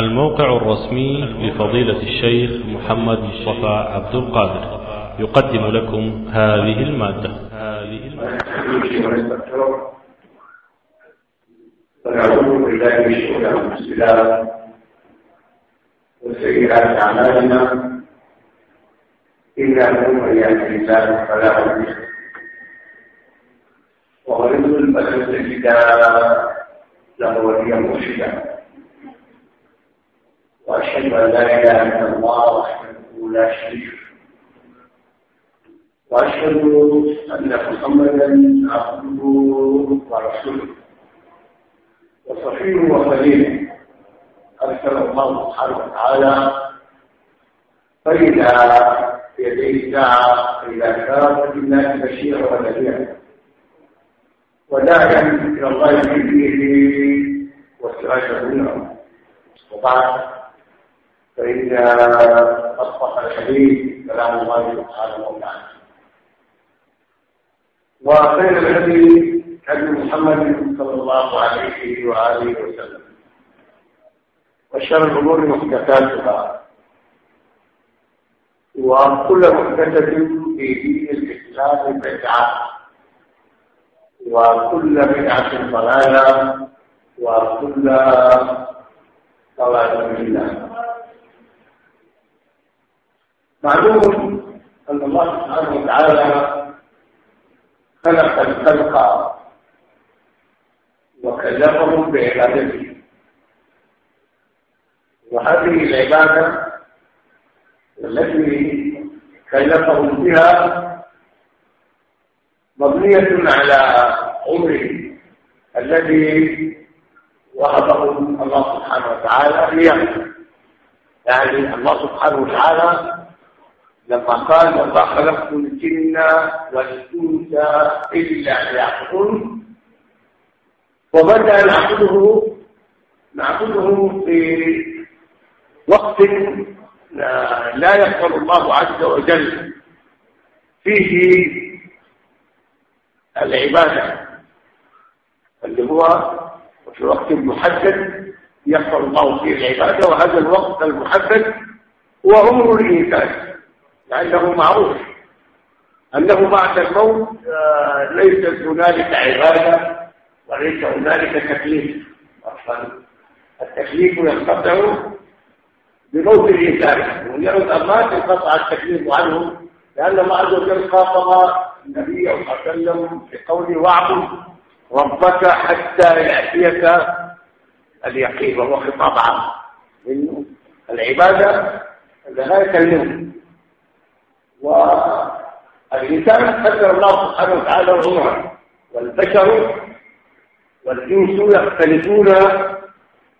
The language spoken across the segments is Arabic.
الموقع الرسمي لفضيلة الشيخ محمد مصطفى عبد القادر. يقدم لكم هذه المادة. ونعوذ بالله من شرور انفسنا وسيئات اعمالنا انه من يهده الله فلا مضل له ومن يضلل فلن تجد له وليا مرشدا وأشهد أن لا إله إلا الله وحده لا شريك له. وأشهد أن محمدا عبده ورسوله. وصفيه وخليله ارسله الله سبحانه وتعالى فإذا يديه الساعة إلى كافه الناس بشيرا ونذيرا. وداعيا إلى الله بإذنه وسراجا منيرا. وبعد. فإن أصبح الحديث كلام الله سبحانه وتعالى. وخير الهدي هدي محمد صلى الله عليه وآله وسلم. وشر الأمور محدثاتها. وكل محدثة في دين الإسلام بدعة. وكل بدعة ضلالة. وكل ضلالة في النار. معلوم أن الله سبحانه وتعالى خلق الخلق وكلفهم بعبادته. وهذه العبادة التي كلفهم بها مبنية على عمره الذي وهبه الله سبحانه وتعالى ليعمل يعني الله سبحانه وتعالى لما قال وما خلقت الجن والانس إلا ليعبدون وبدأ نعبده نعبده في وقت لا يقبل الله عز وجل فيه العبادة اللي هو في وقت محدد يقبل الله فيه العبادة وهذا الوقت المحدد هو عمر الإنسان. لأنه معروف. أنه بعد الموت ليست هنالك عبادة وليس هنالك تكليف. التكليف ينقطع بموت الإنسان. مجرد أن مات انقطع التكليف عنه لأن الله عز وجل خاطب النبي صلى الله عليه وسلم بقوله واعبد ربك حتى يأتيك اليقين وهو خطاب عام. العبادة لا يكلمه والإنسان قدر الله سبحانه وتعالى عمره والبشر والجنس يختلفون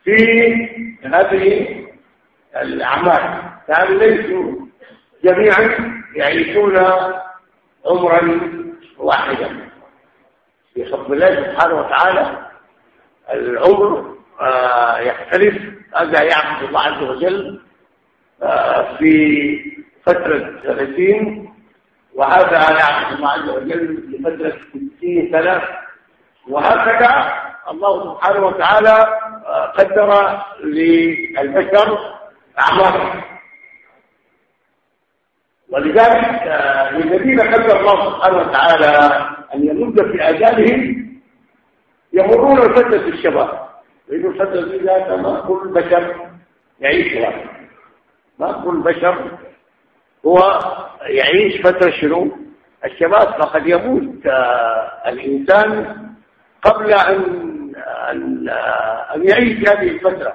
في هذه الأعمال. كانوا ليسوا جميعا يعيشون عمرا واحدا. بفضل الله سبحانه وتعالى العمر آه، يختلف هذا يعبد الله عز وجل آه، في فترة 30 وهذا يعبد الله عز وجل لفترة 60 سنة. وهكذا الله سبحانه وتعالى قدر للبشر أعمارهم ولذلك للذين قدر الله سبحانه وتعالى أن يمد في أجالهم يمرون فترة الشباب. لأن فترة ذات ما كل بشر يعيشها. ما كل بشر هو يعيش فترة شنو؟ الشباب فقد يموت. آه، الإنسان قبل أن, أن, آه، أن يعيش هذه الفترة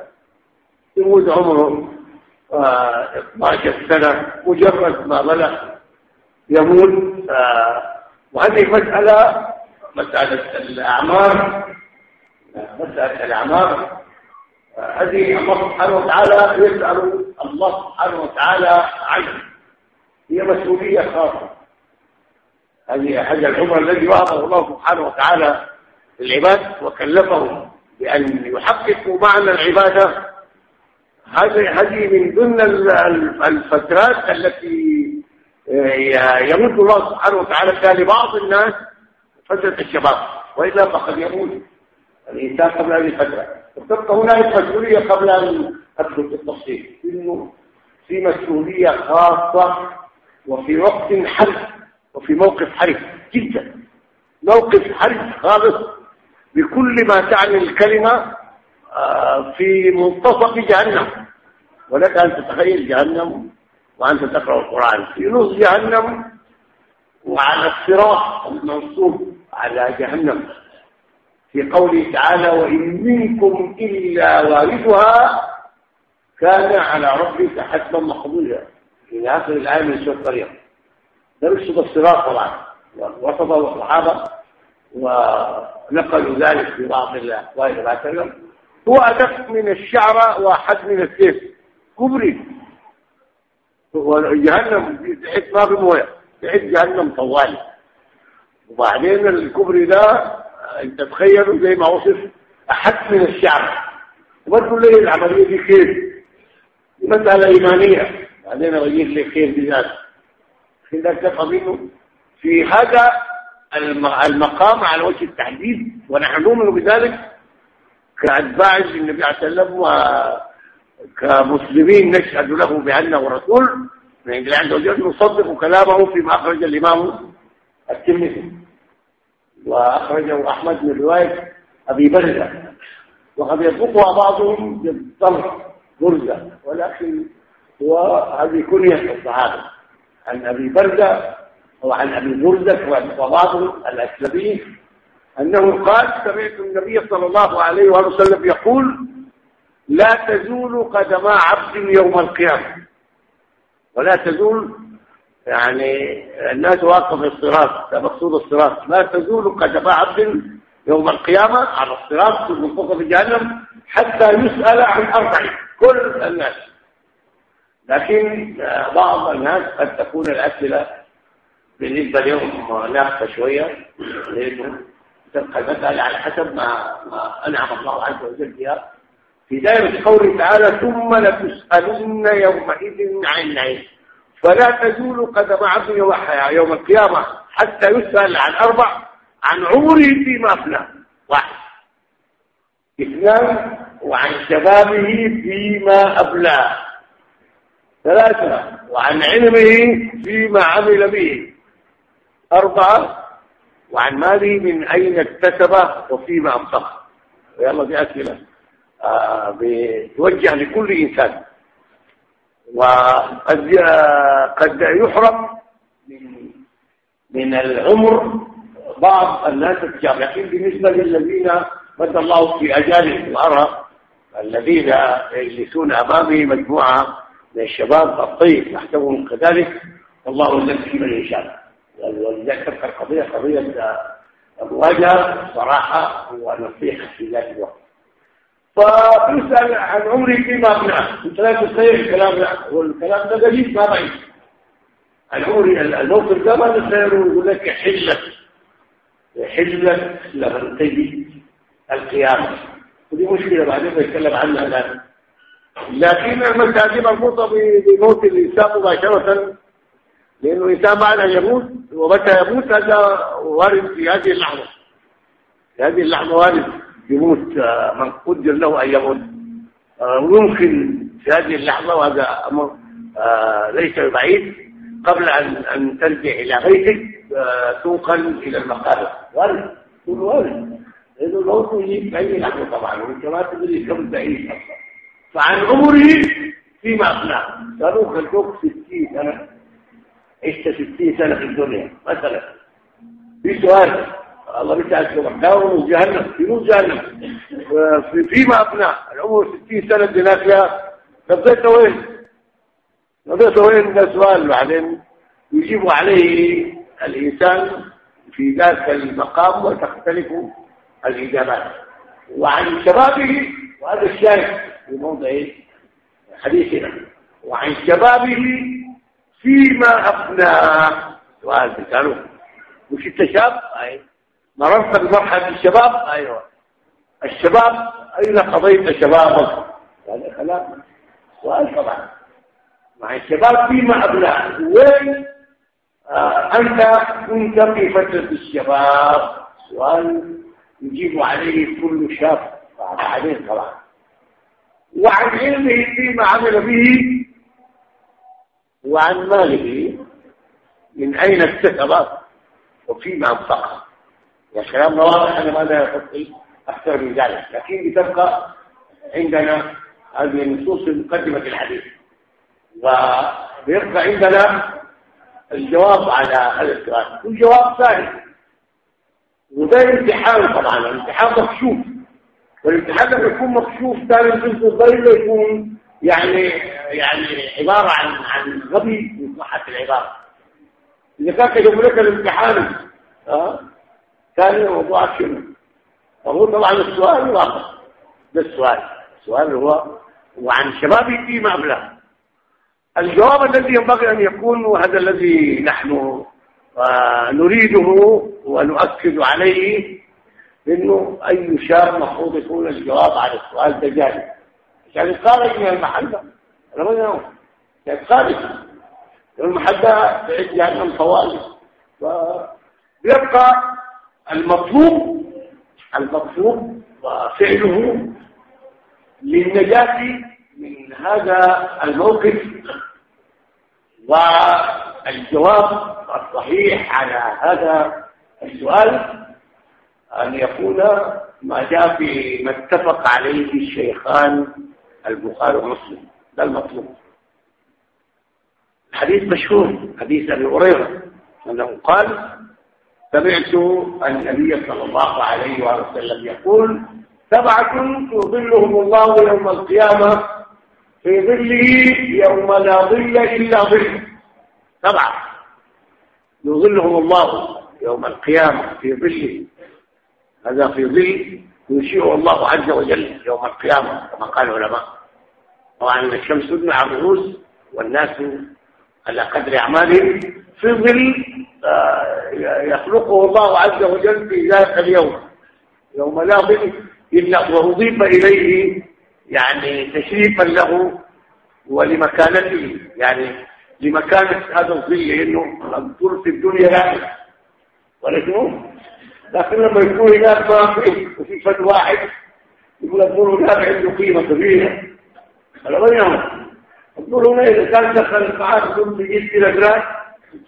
يموت عمره 12 آه، سنة مجرد ما بلغ يموت. وهذه مسألة مسألة الأعمار. مسألة الأعمار. هذه الله سبحانه وتعالى يسأل الله سبحانه وتعالى عنه هي مسؤولية خاصة. هذه هذا العمر الذي وهبه الله سبحانه وتعالى للعباد وكلفهم بأن يحققوا معنى العبادة. هذه من ضمن الفترات التي آه، يموت الله سبحانه وتعالى فيها لبعض الناس فترة الشباب وإلا فقد يموت الإنسان قبل هذه الفترة. وتبقى هناك مسؤولية قبل أن أدخل في التفصيل. إنه في مسؤولية خاصة وفي وقت حرج وفي موقف حرج جدا موقف حرج خالص. بكل ما تعني الكلمة آه، في منتصف جهنم. ولك أن تتخيل جهنم وأنت تقرأ القرآن. في نص جهنم وعلى الصراط المنصوب على جهنم. في قوله تعالى وإن منكم إلا واردها كان على ربك حتما مقضيا. إلى آخر الآية من سورة مريم ده مش الصراط طبعا وصفه الصحابة ونقلوا ذلك في بعض الأقوال لا تكلم هو أدق من الشعر وحد من السيف كبري. جهنم تحس ما في مويه تحس جهنم طوالي وبعدين الكبري ده أنت تخيلوا زي ما وصف أحد من الشعر. وبرضه ليه العملية دي كيف مسألة إيمانية. بعدين أجيب لك كيف بذات في ذلك تفهم في هذا المقام على وجه التحديد ونحن نؤمن بذلك كأتباع النبي عليه وسلم وكمسلمين نشهد له بأنه رسول. من عند الله عز نصدق كلامه فيما أخرج الإمام الترمذي. وأخرجه أحمد من رواية أبي بردة. وقد يطلقها بعضهم بالضرب برزة ولكن هو هذه كنية الصحابة. عن أبي بردة وعن أبي بردة وبعضهم الأسلمي أنه قال سمعت النبي صلى الله عليه وسلم يقول لا تزول قدما عبد يوم القيامة. ولا تزول يعني الناس واقف الصراط مقصود الصراط. لا تزول قدما عبد يوم القيامة على الصراط في جهنم حتى يسأل عن أربع كل الناس. لكن بعض الناس قد تكون الأسئلة بالنسبة لهم ناقصة شوية لأنه تبقى المسألة على حسب ما, ما أنعم الله عز وجل بها. في دائرة قوله تعالى ثم لتسألن يومئذ عن النعيم فلا تزول قدم عبد يوم القيامة حتى يسأل عن أربع عن عمره فيما أفنى. واحد. اثنان وعن شبابه فيما أبلاه ثلاثة وعن علمه فيما عمل به. أربعة وعن ماله من أين اكتسبه وفيما أنفقه ويلا دي أسئلة. آه بتوجه لكل إنسان. وقد قد يحرم من من العمر بعض الناس الجامعين بالنسبة للذين مد الله في أجالهم. وأرى الذين يجلسون أمامي مجموعة من الشباب الطيب نحسبهم كذلك والله يزكي من يشاء. ولذلك تبقى القضية قضية مواجهة صراحة ونصيحة في ذات الوقت. فيسأل عن عمري فيما أبناه. أنت لا تستطيع الكلام لا والكلام ده قليل ما بعيد. عن عمري الموقف ده ما تستطيع يقول لك حلة حلة لمن تجي القيامة. ودي مشكلة بعدين نتكلم عنها الآن. لكن المسألة مربوطة بموت الإنسان مباشرة لأنه الإنسان بعد أن يموت ومتى يموت هذا وارد في هذه اللحظة. في هذه اللحظة وارد يموت آه، من قدر له أن يموت. ويمكن آه، في هذه اللحظة وهذا أمر آه، ليس بعيد قبل أن أن ترجع إلى بيتك تنقل إلى المقابر. وارد وارد. لأنه الموت يجيب في أي لحظة طبعا وأنت ما تدري كم تعيش أصلا. فعن عمره فيما أقنع قالوا خلقوك 60 سنة. عشت 60 سنة في الدنيا مثلا. في سؤال. الله بيسأل سؤال. داوم جهنم. في نور جهنم. فيما أبنى العمر 60 سنة بناك فيها قضيت وين؟ قضيت وين؟ ده سؤال بعدين يجيب عليه الإنسان في ذلك المقام وتختلف الإجابات. وعن شبابه وهذا الشاهد. في موضع حديثنا. وعن شبابه فيما أفناه سؤال بيسألوا مش انت شاب؟ أي. مررت بمرحلة الشباب؟ أيوه. الشباب أين قضيت شبابك؟ هذا كلام. سؤال طبعا. مع الشباب فيما أبناه وين؟ آه أنت كنت في فترة الشباب. سؤال يجيب عليه كل شاب. أحدين طبعا. وعن علمه فيما عمل به وعن ماله من أين اكتسب وفيما أنفقه يا كلام واضح أنا ماذا يفضل أكثر من ذلك لكن بتبقى عندنا هذه النصوص في مقدمة الحديث. ويبقى عندنا الجواب على هذا السؤال. والجواب ثاني وده امتحان طبعا الامتحان مكشوف. والامتحان لما يكون مكشوف ثاني جزء الضيل يكون يعني يعني عبارة عن عن غبي من صحة العبارة. إذا كان كتب لك الامتحان ها ثاني موضوع شنو فهو طبعا السؤال واضح ده السؤال. السؤال هو وعن شبابي فيما أبلغ الجواب الذي ينبغي أن يكون وهذا الذي نحن آه، نريده ونؤكد عليه إنه أي شاب مفروض يكون الجواب على السؤال ده جاهز. يعني خارج من المحل أنا يعني خارج المحل ده بعيد جهنم طوالي فيبقى المطلوب المطلوب وفعله للنجاة من هذا الموقف والجواب الصحيح على هذا السؤال أن يكون ما جاء في ما اتفق عليه الشيخان البخاري ومسلم ده المطلوب. الحديث مشهور حديث أبي هريرة أنه قال سمعت النبي صلى الله عليه وسلم يقول سبعة يظلهم الله يوم القيامة في ظله يوم لا ظل إلا ظل. سبعة يظلهم الله يوم القيامة في ظله. هذا في ظل ينشئه الله عز وجل يوم القيامة كما قال العلماء. طبعا الشمس تدمع الرؤوس والناس على قدر أعمالهم في ظل آه، يخلقه الله عز وجل في ذلك اليوم. يوم لا ظل إلا وأضيف إليه يعني تشريفا له ولمكانته. يعني لمكانة هذا الظل لأنه الظل في الدنيا لا. ولكنه لكن لما يكون هناك باقي وفي فد واحد يقول الظل هناك عنده قيمة كبيرة. هذا ما يعمل الظل هنا إذا كان دخل ثم يجيب إلى جراس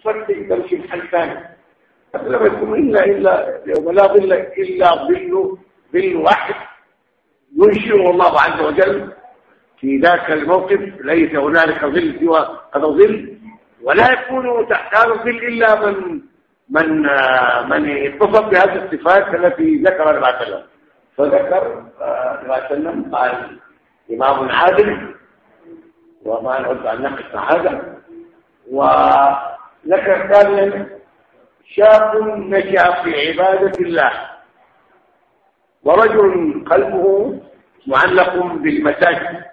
تفتح تمشي محل ثاني. لكن لما يكون إلا إلا يوم لا ظل إلا ظل ظل واحد ينشئه الله عز وجل في ذاك الموقف ليس هنالك ظل سوى هذا ظل ولا يكون تحت هذا الظل إلا من من من اتصف بهذه الصفات التي ذكر النبي صلى الله عليه وسلم. فذكر النبي صلى الله عليه وسلم قال إمام عادل وما نعد أن نقص هذا. وذكر ثانيا شاب نشأ في عبادة الله. ورجل قلبه معلق بالمساجد.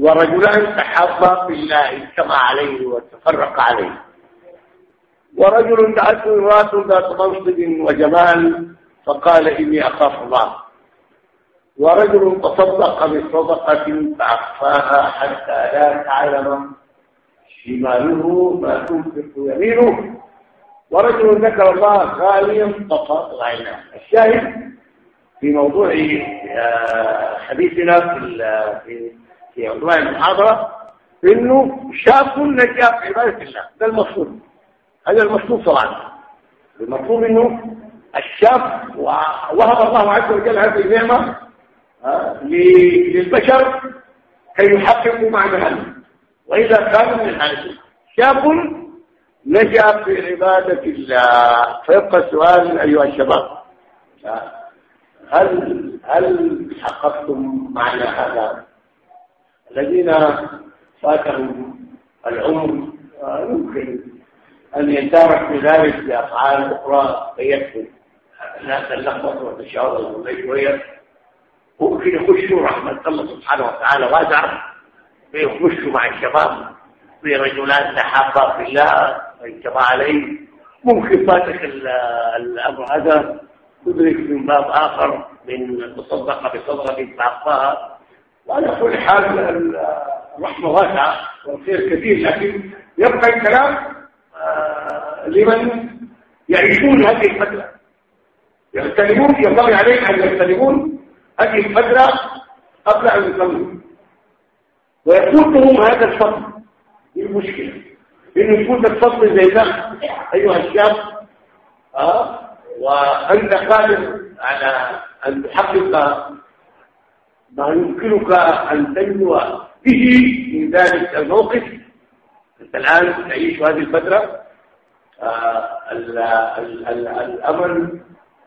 ورجلان تحابا بالله اجتمع عليه وتفرق عليه. ورجل دعته امرأة ذات منصب وجمال فقال إني أخاف الله. ورجل تصدق بصدقة فأخفاها حتى لا تعلم شماله ما تنفق يمينه. ورجل ذكر الله خاليا فقط عيناه الشاهد في موضوع آه، حديثنا في في عنوان المحاضرة إنه شاب نجا عبادة الله. ده المفروض هذا المطلوب طبعا المطلوب إنه الشاب وهب الله عز وجل هذه النعمة للبشر كي يحققوا معنى وإذا كانوا من هذا شاب نجا في عبادة الله. فيبقى السؤال أيها الشباب هل هل حققتم معنى هذا؟ الذين فاتهم العمر يمكن أن يتارك بذلك بأفعال أخرى فيكفي. الناس اللخبط والتشاور شوية. ممكن يخشوا رحمة الله سبحانه وتعالى. واسعة فيخشوا مع الشباب. في رجلان تحابا في الله. ويجتمع عليه. ممكن فاتك الأمر هذا. تدرك من باب آخر. من تصدق بصدقة فأخفاها وعلى كل حال الرحمة واسعة والخير كثير. لكن يبقى الكلام لمن يعيشون هذه الفترة يغتنمون ينبغي عليهم أن يغتنمون هذه الفترة قبل أن يصلوا. ويفوتهم هذا الفضل. دي المشكلة؟ إنه يفوت الفضل زي ده أيها الشاب أه؟ وأنت قادر على أن تحقق ما يمكنك أن تنجو به من ذلك الموقف. أنت الآن تعيش هذه الفترة آه الأمر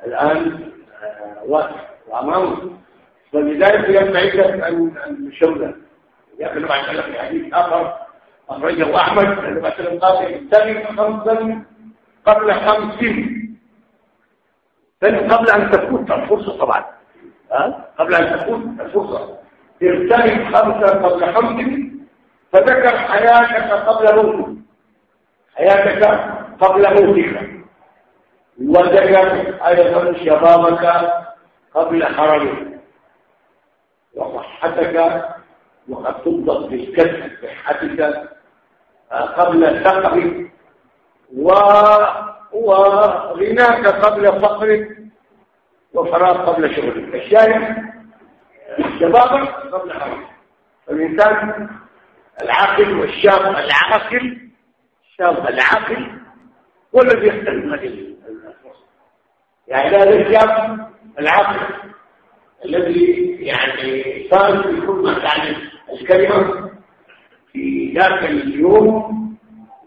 الآن آه واضح وأمامك ولذلك ينبغي لك أن تشمل يأكل بعد ذلك في حديث آخر أخرجه أحمد أن مثلا قال الثاني خمسا قبل خمس. قبل أن تفوت الفرصة طبعا. قبل أن تفوت الفرصة تغتنم خمسة قبل خمس. فذكر حياتك قبل موتك. حياتك قبل موتك. وذكر أيضا شبابك قبل حرمك. وصحتك وقد تضبط بالكسب صحتك قبل سقرك وغناك قبل فقرك. وفراغ قبل شغلك. الشاهد شبابك قبل حرمك. الإنسان العاقل والشاب العاقل الشاب العاقل هو الذي يختلف هذه يعني هذا الشاب العاقل الذي يعني صار في كل مكان الكلمة في ذاك اليوم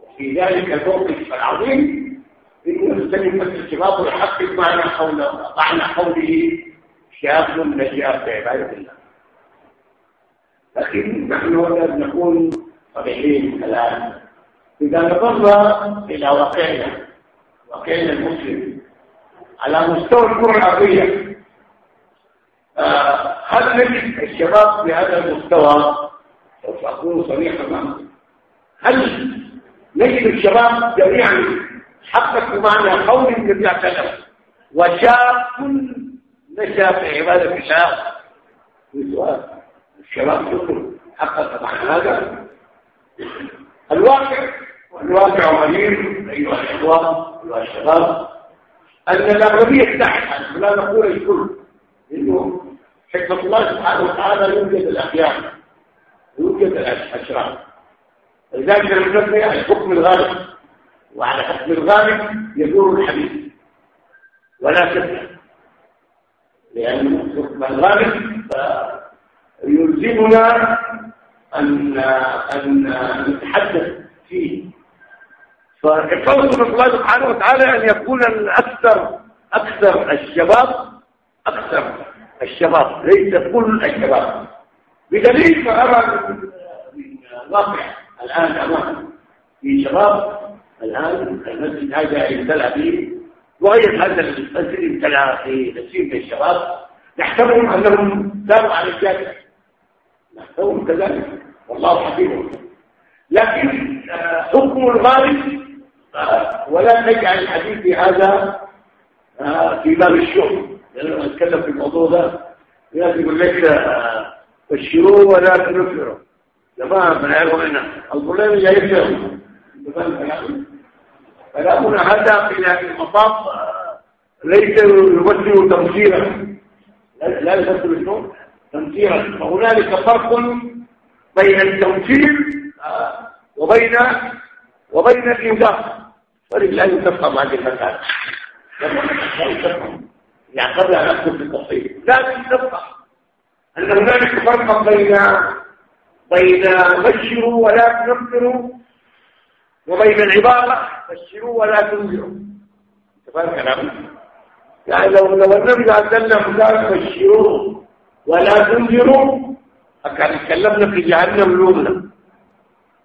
وفي ذلك الموقف العظيم إنه يستلم الشباب ويحقق معنى قوله معنى قوله شاب نجاب بعبادة الله. لكن نحن لازم نكون صريحين الآن. إذا نظرنا إلى واقعنا واقعنا المسلم على مستوى الكرة الأرضية آه، هل نجد الشباب بهذا المستوى؟ سوف أكون صريحا معكم. هل نجد الشباب جميعا حققوا معنى قول النبي عليه وسلم وشاب نشأ في عبادة الله سؤال. الشباب كله حقق معنى هذا. الواقع والواقع مرير أيها الإخوان أيها الشباب أن الأغلبية تحت لا نقول الكل إنه حكمة الله سبحانه وتعالى يوجد الأخيار يوجد الأشرار. لذلك نتبع على الحكم الغالب وعلى حكم الغالب يدور الحديث. ولا تبع لأن حكم الغالب يلزمنا أن أن نتحدث فيه. فالقول من الله سبحانه وتعالى أن يكون الأكثر أكثر الشباب أكثر الشباب ليس كل الشباب. بدليل ما أرى من واقع الآن أمام في شباب الآن المسجد هذا يمتلأ به وغير هذا المسجد يمتلأ في نسيب من الشباب. نحسبهم أنهم داروا على الجاهل نحسبهم كذلك. والله حفيظهم لكن آه، حكم الغالب آه، ولا نجعل الحديث في هذا آه، في باب الشغل. لما نتكلم في الموضوع ده. لازم يقول لك بشروه ولا تنفروا. جماعة من عيرهم هنا الظلام جايبهم كلامنا هذا في المطاف ليس يمثل تمثيلا لا يمثل النور تمثيلا فهنالك فرق بين التمثيل وبين وبين الإنذار. ولله تفهم هذه المسألة. يعني قبل أن أدخل في التفصيل لازم تفهم أن هنالك فرقا بين بين بشروا ولا تنفروا وبين العبارة بشروا ولا تنذروا. تفهم كلامي؟ يعني لو لو النبي صلى الله عليه وسلم قال بشروا ولا تنذروا. كان يتكلمنا في جهنم لومنا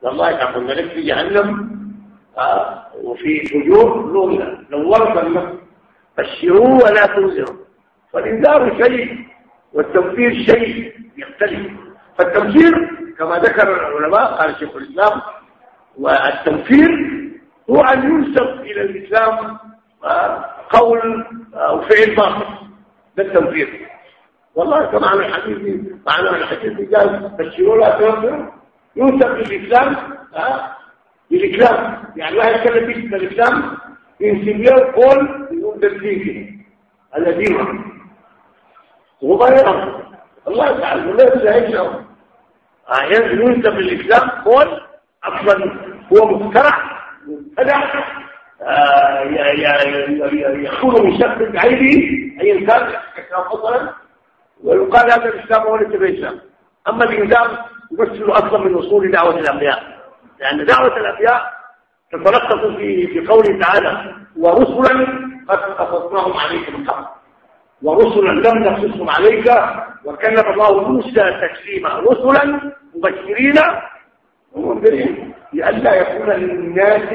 والله كان قلنا لك في جهنم آه وفي فجور لومنا نورت النفس بشروا ولا تنذروا. فالإنذار شيء والتنفير شيء يختلف. فالتنفير كما ذكر العلماء قال شيخ الإسلام والتنفير هو أن ينسب إلى الإسلام قول أو فعل باطل. ده التنفير. والله كما الحديث معنى الحديث قال بشروا لا تنفروا ينسب للإسلام. بالإسلام يعني واحد يتكلم باسم الإسلام ينسب له قول يقول الذين وهو ما يرى الله تعالى لا يسعى أحيانا ينسب الإسلام هو أصلا هو مخترع مبتدع آه، يكون بعينه أيا كان الإسلام مثلا. ويقال هذا الإسلام هو الإسلام أما الإنسان يمثل أصلا من أصول دعوة الأنبياء. لأن دعوة الأنبياء تتلخص في في قوله تعالى ورسلا قد قصصناهم عليك من قبل. ورسلا لم نقصصهم عليك. وكلم الله موسى تكليما رسلا مبشرين ومنذرين لئلا يكون للناس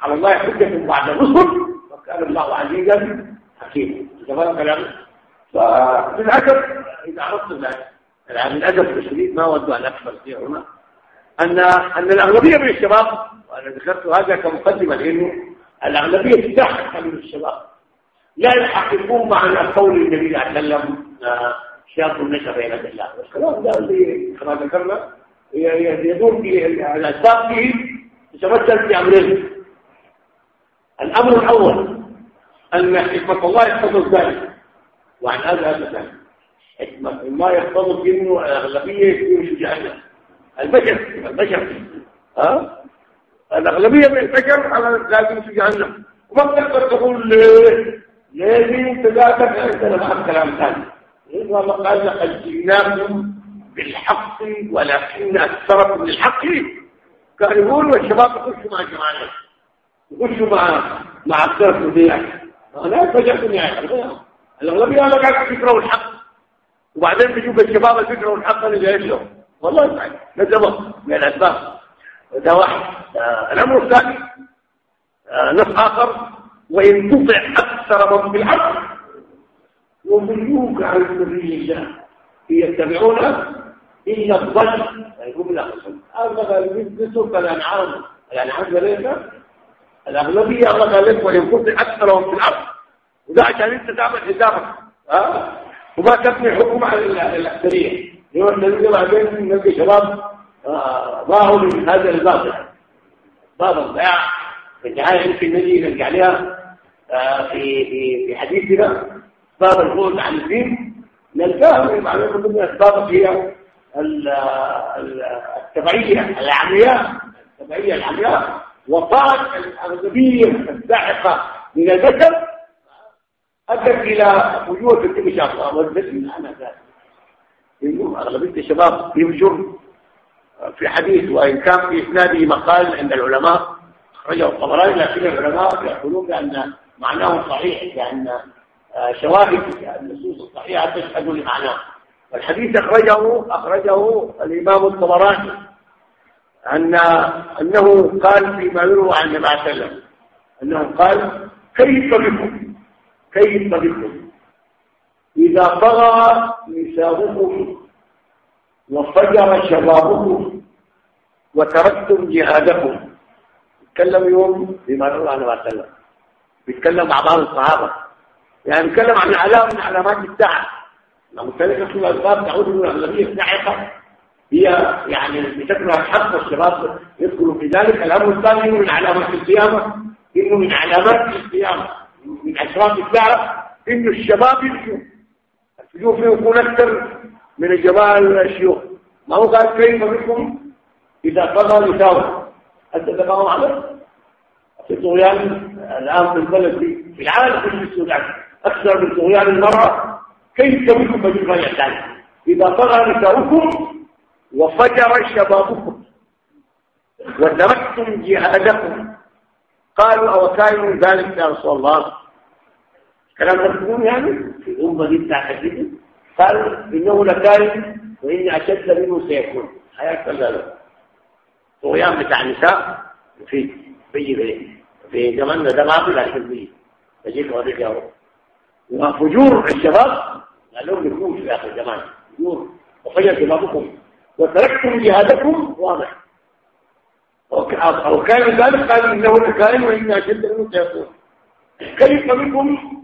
على الله حجة بعد الرسل. وكان الله عزيزا حكيما. فللأسف إذا عرفت ذلك يعني للأسف الشديد ما أود أن أكثر فيه هنا أن أن الأغلبية من الشباب وأنا ذكرت هذا كمقدمة لأنه الأغلبية تحت من الشباب لا يحققون معنى قول النبي صلى الله عليه وسلم آه، شاب نشا بين الله. والكلام ده اللي كما ذكرنا يدور في الأسباب فيه يتمثل في أمرين. الأمر الأول أن حكمة الله يقتضي ذلك. وعن هذا هذا ثاني حكمة ما يقتضي منه الأغلبية في جهنم. البشر البشر. ها؟ الأغلبية من البشر على لازم في جهنم. وما تقدر تقول انت ذاتك انت لما كلام ثاني. إذا ما قال لقد جئناكم بالحق ولكن أكثركم للحق. كارهون والشباب يخشوا مع جماعة يخشوا مع مع أكثر ديك أنا فجأتني يعني الأغلبية أنا قاعد يكرهوا الحق وبعدين بيجوا الشباب اللي بيكرهوا الحق اللي جاي لهم والله يعني نجمة من الأسباب. ده واحد. آه الأمر الثاني. آه نص آخر. وإن تطع أكثر من بالحق يضلوك عن سبيل الله. يتبعون إلا الظن يقول لا هذا مثل الأنعام. الأنعام ليس الأغلبية الله قال لك وإن كنت أكثرهم في الأرض. وده عشان أنت تعمل حسابك ها؟ وما تبني حكم على الأكثرية. هو الذي بعدين نلقى شباب ظاهروا من هذا الباطل؟ باب الضياع. في النهاية يمكن نجي نرجع عليها في في في حديثنا. باب الخروج عن الدين. نلقاها معلومة من الأسباب هي التبعية العمياء التبعية العمياء وطاعة الأغلبية الساحقة من البشر أدت إلى وجود الانتشار والبسم أنا ذلك إنه أغلبية الشباب يمشون في حديث وإن كان في إسناده مقال عند العلماء خرجه الطبراني لكن العلماء يقولون بأن معناه صحيح لأن شواهد النصوص الصحيحة تشهد لمعناه. والحديث أخرجه أخرجه الإمام الطبراني أن أنه قال فيما يروى عن النبي صلى الله عليه وسلم أنه قال كيف بكم؟ كيف بكم إذا طغى نساؤكم وفجر شبابكم وتركتم جهادكم تكلم يوم صلى الله عليه وسلم. بيتكلم مع بعض الصحابة. يعني نتكلم عن علامة من علامات الساعة. مختلفة في الأسباب تعود من الأغلبية الساحقة هي يعني بتكره الحق والشباب يدخلوا في ذلك. الأمر الثاني من علامات القيامة. إنه من علامات القيامة. أشراط الساعة إنه الشباب يمشوا فيه يكون أكثر من الجماعة الشيوخ. ما هو قال كيف بكم؟ إذا قضى نساؤه هل تتفاهم عليه؟ في طغيان الآن في البلد في العالم في السودان. أكثر من طغيان المرأة. كيف بكم بجمع يحتاج؟ إذا طغى نساؤكم وفجر شبابكم وتركتم جهادكم. قالوا أو كانوا ذلك يا رسول الله؟ كلام تقول يعني؟ في الأمة دي بتاع قال إنه لكائن وإني أشد منه سيكون. حياة كذلك. طغيان بتاع النساء في بيجي بيه في زماننا ده ما في لكن تجيك أوريك يا رب. وفجور الشباب قال لهم يكون في آخر الزمان فجور وفجر شبابكم وتركتم جهادكم واضح. أو كان ذلك قال إنه لكائن وإن أشد منه سيكون. كيف بكم؟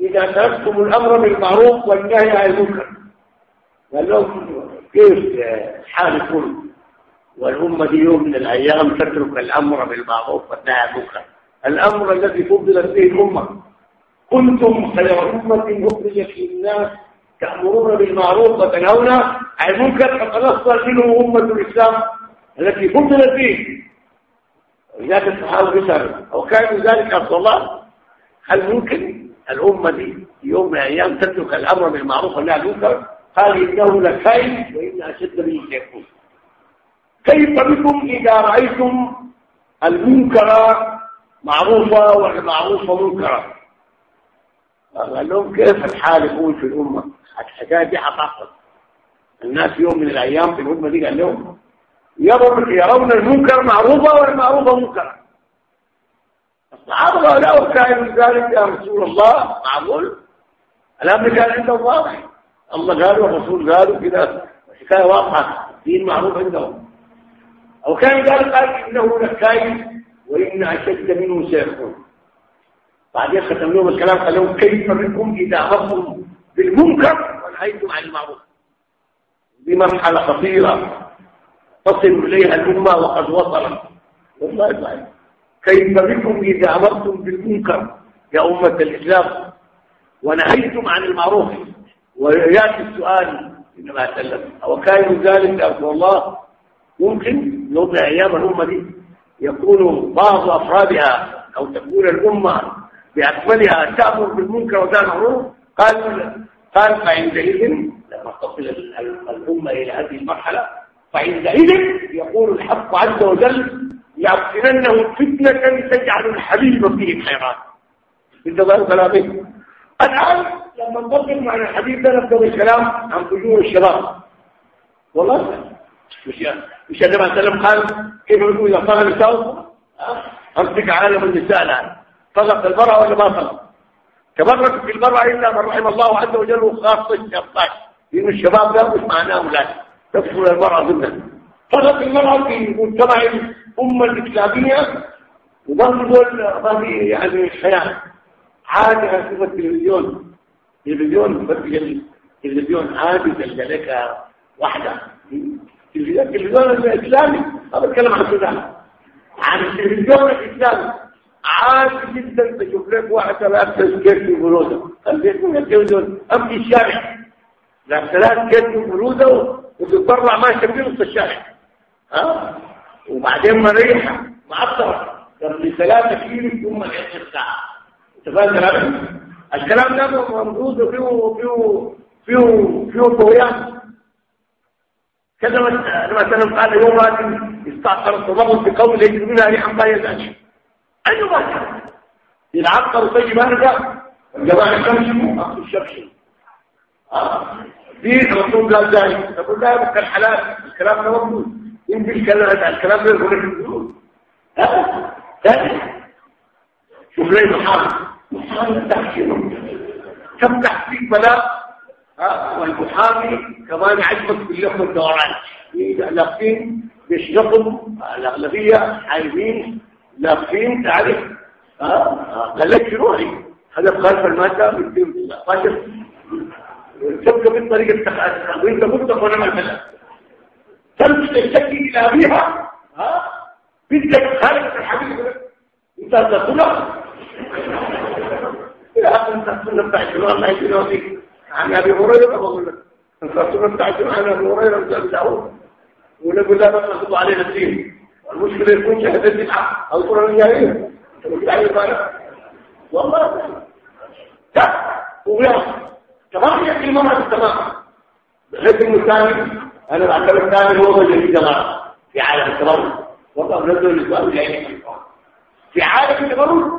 إذا تركتم الأمر بالمعروف والنهي عن المنكر. قال لهم كيف حالكم؟ والأمة دي يوم من الأيام تترك الأمر بالمعروف والنهي عن المنكر. الأمر الذي فضلت به الأمة. كنتم خير أمة أخرجت للناس تأمرون بالمعروف وتنهون عن المنكر فقد أصل منه أمة الإسلام التي فضلت فيه ولذلك الصحابة أو كان ذلك أفضل الله هل ممكن الأمة دي يوم من الأيام تترك الأمر بالمعروف والنهي عن المنكر قال إنه لكيف وإن أشد من سيكون كيف بكم إذا رأيتم المنكر معروفة والمعروف منكرا؟ قال لهم كيف الحال يكون في الأمة؟ الحكاية دي حقاقة الناس يوم من الأيام في الأمة دي قال لهم يرون, يرون المنكر معروفة والمعروفة منكرا. الصحابة قالوا لا كان ذلك يا رسول الله. معقول؟ الأمر كان عندهم واضح الله قال والرسول قالوا كده الحكاية واضحة. دين معروف عندهم. أو كان ذلك قال إنه لكاين وإن أشد منه سيكون. بعدين ختم لهم الكلام قال لهم كيف منكم إذا أمرتم بالمنكر ونهيتم عن المعروف؟ دي مرحلة خطيرة تصل إليها الأمة وقد وصلت. والله كيف بكم إذا أمرتم بالمنكر يا أمة الإسلام؟ ونهيتم عن المعروف. ويأتي السؤال إنما سلم. أو كان ذلك أرض الله. ممكن لو من أيام الأمة دي يكون بعض أفرادها أو تكون الأمة بأكملها تأمر بالمنكر وتنهى المعروف قال قال فعندئذ لما تصل الأمة إلى هذه المرحلة فعندئذ يقول الحق عز وجل يعطينه فتنة تجعل الحبيب فيه حيران انت ظاهر كلامي الآن لما نفضل مع الحديث ده نبدأ الكلام عن فجور الشباب والله؟ مش مش النبي عليه وسلم قال كيف يقول إذا طلب النساء؟ أمسك عالم النساء الآن. طلق المرأة ولا ما طلق تبرك في المرأة إلا من رحم الله عز وجل وخاصة الشباب لأن الشباب ده مش معناه لا تدخل المرأة ضمن طلق المرأة في مجتمع الأمة الإسلامية وبرضه هذه يعني الحياة. عادي أشوف التلفزيون التلفزيون بس التلفزيون عادي تلقى لك واحدة. التلفزيون الإسلامي هذا بتكلم عن السودان عن التلفزيون الإسلامي عادي جدا تشوف لك واحدة لابسة skirt وبلوزة. خليك من التلفزيون. أمشي الشارع. لابسة skirt وبلوزة وتتطلع ماشية في نص الشارع. ها؟ وبعدين مريحة معطرة قبل ثلاثة كيلو ثم العشر ساعة. انت فاهم كلامي؟ الكلام ده موجود وفيه فيه فيه فيه طغيان كذا مثلا قال يوم استعصر التضرر بقول يجد منها ريحا ما يزعج أي ما كان يتعطر طيب هذا الجماعة يمشوا أخذ الشبشي في الرسول قال ذلك تقول لا كان حلال. الكلام ده موجود. يمكن الكلام الكلام ده يقول لك ها ثاني شوف لي محاضر محاضر تحكي تفتح فيك بلاء والمحامي كمان عجبك باللحم الدوران لافين بيشرقوا الأغلبية عايزين لافين تعرف قال لك روحي هذا خلف المادة بالدين فاشل تبقى بالطريقة التخاذ وانت مطلق ونما الملأ تمشي تشكي إلى أبيها ها؟ بدك خالق الحبيب انت هتقولها؟ لا انت تقول بتاع الله يجزيه فيك. عن أبي هريرة بقول لك. الخطوه بتاعت عن أبي هريرة ابي داوود ونقول لا بس نخطب علينا الدين المشكلة يكون شهادات بدعة أو قرآن جاهليه والله. لا وغيره تمام يحكي مرة تمام. بحيث ثاني أنا بعتبر الثاني هو جديد جماعة في عالم التبرج. والله نزل الاسلام جاي في عالم التبرج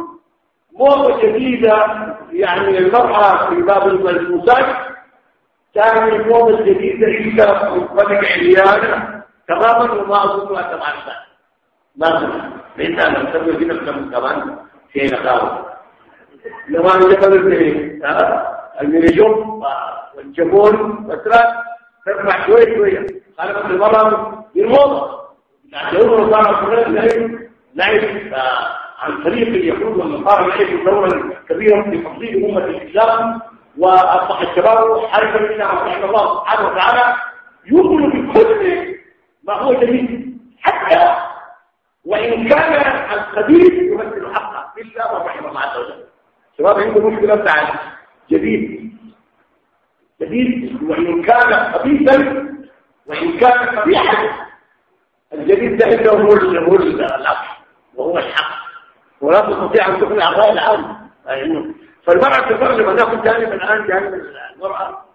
موضة جديدة يعني المرأة في باب الملبوسات كان الموضة الجديدة إلا مطلق عريانة تماما وما أظنها تبع الناس ما لم تكن في نفسها كمان شيء نخاوة لما نجبل المريجون والجبون والتراك ترفع شوية شوية. خلقت المرأة بالموضة يعني يقولوا الله فلان لعب عن طريق من صار العيش الدولة الكبيرة في تفضيل أمة الإسلام. وأصبح الشباب حركة منها رحمه الله سبحانه وتعالى. يؤمن بكل ما هو جديد حتى وإن كان الخبيث يمثل حقا إلا رحم الله عز وجل. الشباب عنده مشكلة بتاع جديد. الجديد وإن كان خبيثا وإن كان قبيحا الجديد ده إنه هو هو الأصل وهو الحق. ولا تستطيع أن تقنع الرأي العام فالمرأة تفرق لما نأخذ جانب الآن جانب المرأة.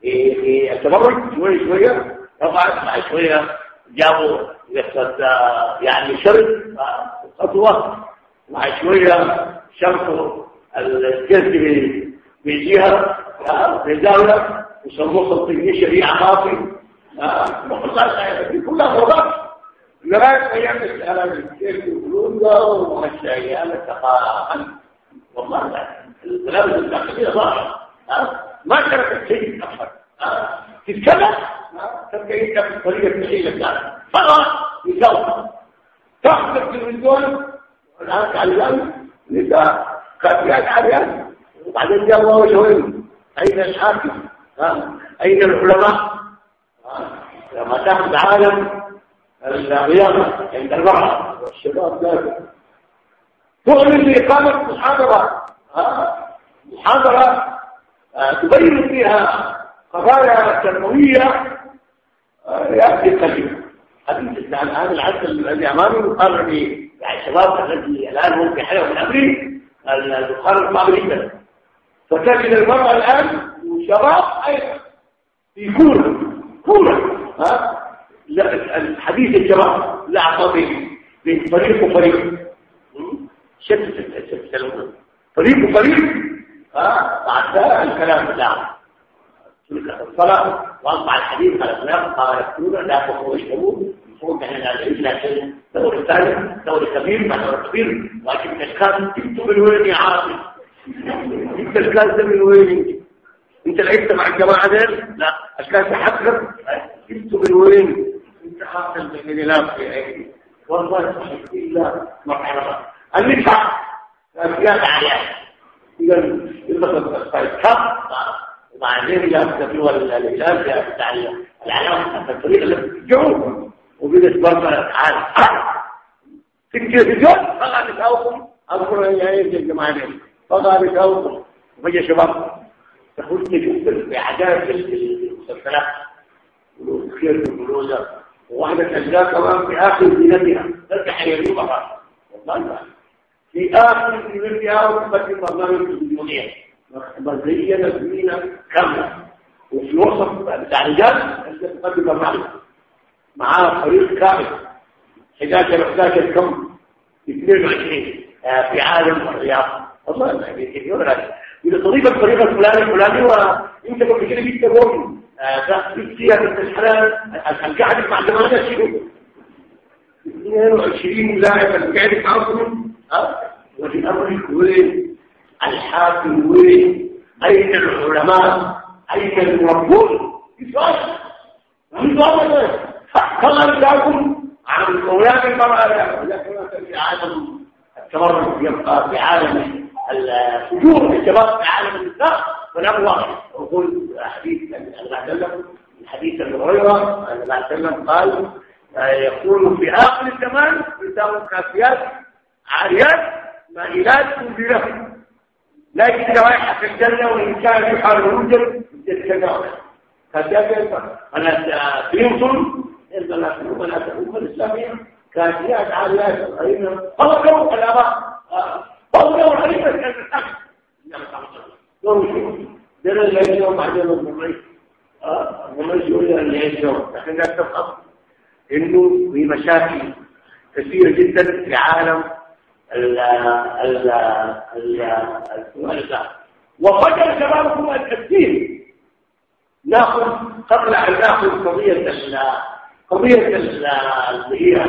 في التبرج شوي شوية. طبعا بعد شوية. جابوا يعني شرط خطوة. مع شوية. شرطوا الجذب بجهة. في دولة يسموه تطبيق شريعة خاطئ كلها خرافات. لغاية أيام السلام كيف يقولون؟ له ومشى أيام الثقافة والله الكلام الداخلية ظاهرة ما ترك شيء يتأخر تتكلم؟ تبقى إنت بطريقة مشيلة ثانية فقط يسوي تاخذ التلفزيون والآن تعلم نساء كافيات عاليات وبعدين جاء الله وجهين أين الحاكم؟ أين العلماء؟ لما تاخذ عالم الرياضة عند المرأة والشباب ذلك تؤمن بإقامة محاضرة محاضرة تبين فيها قضايا تنموية يأتي قليلا هذا العدل الذي أمامي يقرر يعني الشباب الذي الآن هم في حياة من أمري البخار صعب جدا فتجد المرأة الآن شباب أيضا. في كورة كورة ها؟ الحديث الشباب لا عطابي بين فريق وفريق. شتت فريق وفريق. ها؟ بعد الكلام. بتاعه الصلاة وأنطع الحديث على الكلام قال يقولون لا تخرج الشباب المفروض إحنا نعيش لكن دوري ثالث دوري كبير مع دوري كبير. لكن جبته من وين يا الاشكال ده من وين أنت؟ لعبت مع الجماعة دول لا. اشكال تحقق جبته من وين؟ أنت حاصل بالخلاف في ايدي والله صحيح. إلا مرحبا النساء زياده عليها إذا إذا وبعدين جاءت في الإسلام جاءت العلامة الطريقة اللي بتجعوه وبدت برضه تعال في التلفزيون فقط بتاوكم اذكر يا الجماعه دي فقط بتاوكم وبجي شباب. تخش تشوف الإعداد المسلسلات. خير البلوزه وواحدة أجزاء كمان في آخر زينتها ترجع يمين بقى والله في آخر زينتها وتقدم برنامج التلفزيونية مزينة زينة كاملة. وفي وسط بتاع الرجال تقدم برنامج معاه فريق كامل. 11 11 كم؟ 22 في عالم الرياض. والله يقول لك إذا طبيب الفريق الفلاني الفلاني وانت قلت كده جبت جول ده فيها الحلال القاعد مع جماعة شيء. 22 لاعب القاعد معاهم ها؟ وفي الأمر وين الحاكم وين أين العلماء؟ أين المربون سؤال في سؤال فالله يجعلكم عن أولاد المرأة لكن في عالم. التمرد يبقى في عالم. الفجور الشباب عالم النساء ونبغى أقول حديث الله عليه الحديث ابي هريره الله عليه وسلم قال يقول في آخر الزمان نساء كافيات عاريات مائلات مديرة لكن رايحه في الجنة وإن كان في حال الرجل الجنة. كافيات أنا بيوصل البنات البنات الأمة الإسلامية كافيات عاليات قريبة فضلوا الحق المريض يقول لكن تفهم إنه في مشاكل كثيرة جدا في عالم ال ال ال وفجر شبابكم التفكير ناخذ قبل أن ناخذ قضية قضية اللي هي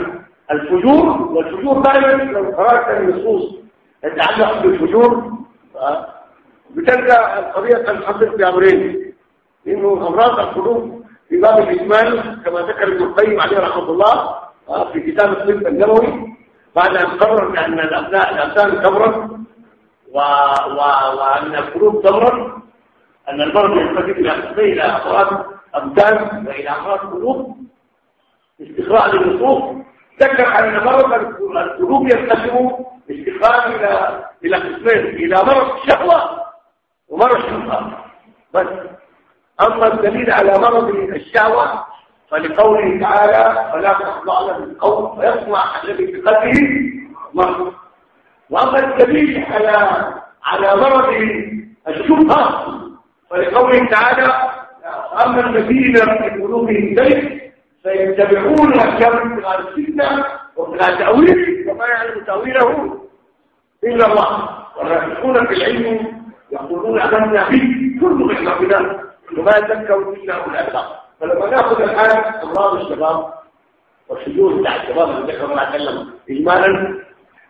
الفجور والفجور دائما لو قرأت النصوص تتعلق بالفجور بتلقى القضية تنحصر في أمرين إنه أمراض القلوب في باب الإجمال كما ذكر ابن القيم عليه رحمة الله في كتاب الطب النووي بعد أن قرر أن الأبناء الأبدان تمرض و... و... وأن القلوب تمرض أن المرض ينقسم إلى إلى أمراض أبدان وإلى أمراض قلوب استخراج للنصوص ذكر أن مرض القلوب ينقسم استخراج إلى إلى قسمين إلى مرض الشهوة ومرض الشهوة. بس. أما الدليل على مرض الشهوة فلقوله تعالى فلا تخضعن بالقول فيصنع الذي في قلبه مرض. وأما الدليل على على مرض الشبهة فلقوله تعالى أما الذين في قلوبهم زيغ فيتبعون كم الفتنة وابتغاء تأويل وما يعلم تأويله إلا الله. والراسخون في العلم يقولون أمنا به كل إحنا وما يذكر إلا أولو فلما نأخذ الآن أمراض الشباب والشذوذ بتاع الشباب اللي ذكر الله تكلم إجمالا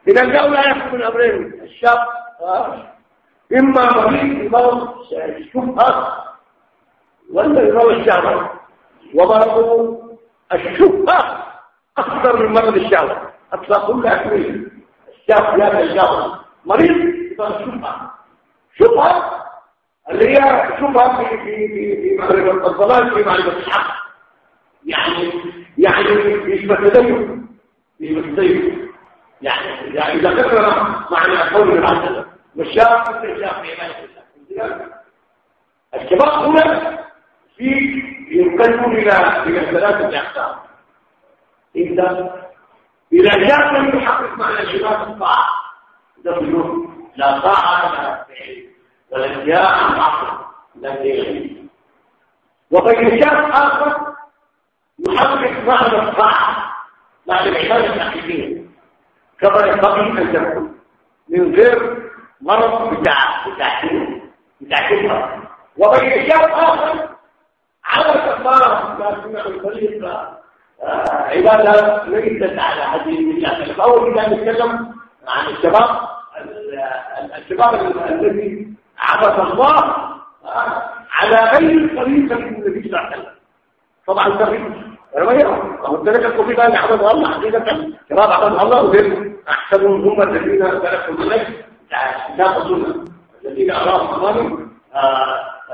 بنلقاه لا يحكم من أمرين. الشاب إما مريض بمرض الشبهة ولا بمرض الشهوة ومرض الشبهة أكثر من مرض الشهوة. أطلق كل أكمل الشاب لا الشهوة. مريض بمرض الشبهة. شبهة؟ اللي هي شبهة في في في في معرفة الضلال في معرفة الحق يعني يعني يشبه تدين يشبه تدين يعني يعني إذا كثر معنى قول العسل والشاب مثل الشاب في عبادة الشباب هنا في ينقلون إلى إلى ثلاثة أقسام. إذا إذا جاء من يحقق معنى الشباب الطاعة ده لا طاعة لا فعل. ولا جاء عن عقل لا فعل. وقد شاب آخر يحقق معنى الطاعة معنى العبادة الحقيقية. كما ينبغي أن تكون. من غير مرض بتاع بتاع بتاع وقد شاب آخر على كفارة ما سمع الطريق عبادة ليست على هذه المثال. أول كده نتكلم عن الشباب الشباب الذي عبد الله على غير طريقة النبي صلى الله عليه وسلم. طبعا طريقة هو الدرجة الكبيرة اللي عبد الله حقيقة. شباب عبد الله وغير أحسنهم هم الذين تركوا الملك كتاب السنة الذين أراهم أمامهم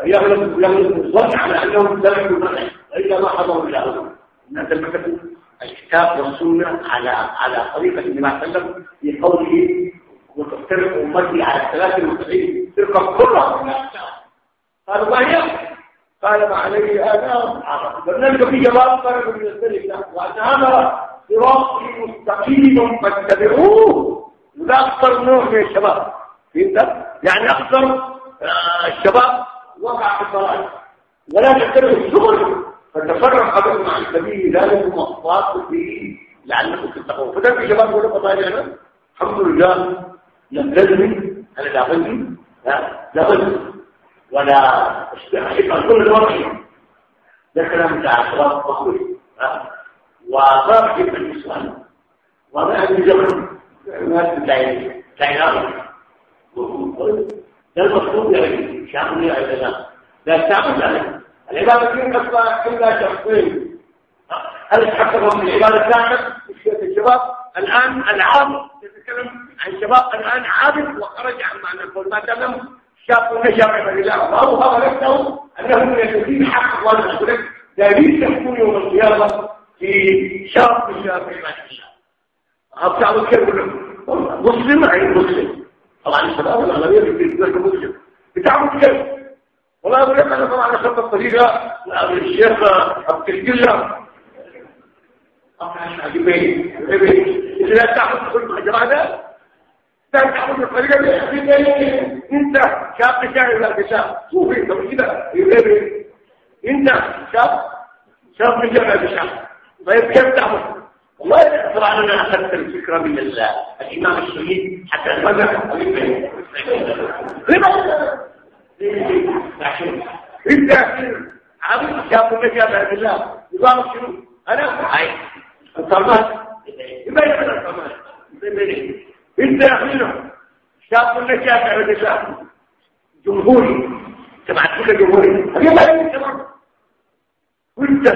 يغلب يغلب الظن على أنهم تركوا الملك وإذا ما حضروا إلى أمر الناس المكتب الكتاب والسنة على على طريقة النبي صلى الله عليه وسلم في قوله وتفترق أمتي على 93 فرقة كلها. قالوا ما هي؟ قال ما عليه آدم برنامج في جواب. فرق من السلف وأن هذا صراط مستقيم فاتبعوه. وده أكثر نوع من الشباب. فهمت؟ يعني أكثر الشباب وقع في الصلاة ولا تتبعوا الشغل. فتفرق بكم عن سبيل ذلك وأصوات فيه لعلكم تتقون. فده في شباب ولا قضايا الحمد لله لم تزني أنا لا غني؟ لا غني. ولا أحب كل الوقت ده كلام بتاع شباب مخوي وصار في النسوان وما أدري جبر الناس بتاعي بتاعي ده المفروض يا رجل شامل رجل ده تعمل عليه العبادة فين قصة إلا شخصين هل تحقق من العبادة كانت مشكلة الشباب الآن العام يتكلم عن شباب الآن عابد وخرج عن معنى القول ما دام شاب نشأ عباد الله. فهو هذا نفسه أنه من الذين حقق الله المسؤولين دليل تكون يوم القيامة في شاب من شاب عباد الله أبتعد الكلمة مسلم عين مسلم. طبعا الشباب الأغلبية في مسلم. بتعبد الكلمة والله أقول لك أنا طبعا أخذت الطريقة الشيخ عبد الجلة إذا لا تعبد كل الجماعة ده تعبد الطريقة دي. أنت شاب تشاعر لا تشاعر صوفي طب كده. أنت شاب شاب من جمع تشاعر طيب كيف تعبد والله طبعا أنا اخذت الفكرة من الإمام الشهيد حتى المذهب لماذا عبد شاب النبي عليه الله نظام شنو أنا هاي الصمات يبين لنا الصمات انت يا اخينا شاب النبي عليه الله جمهوري سمعت كل جمهوري هذه ما هي وانت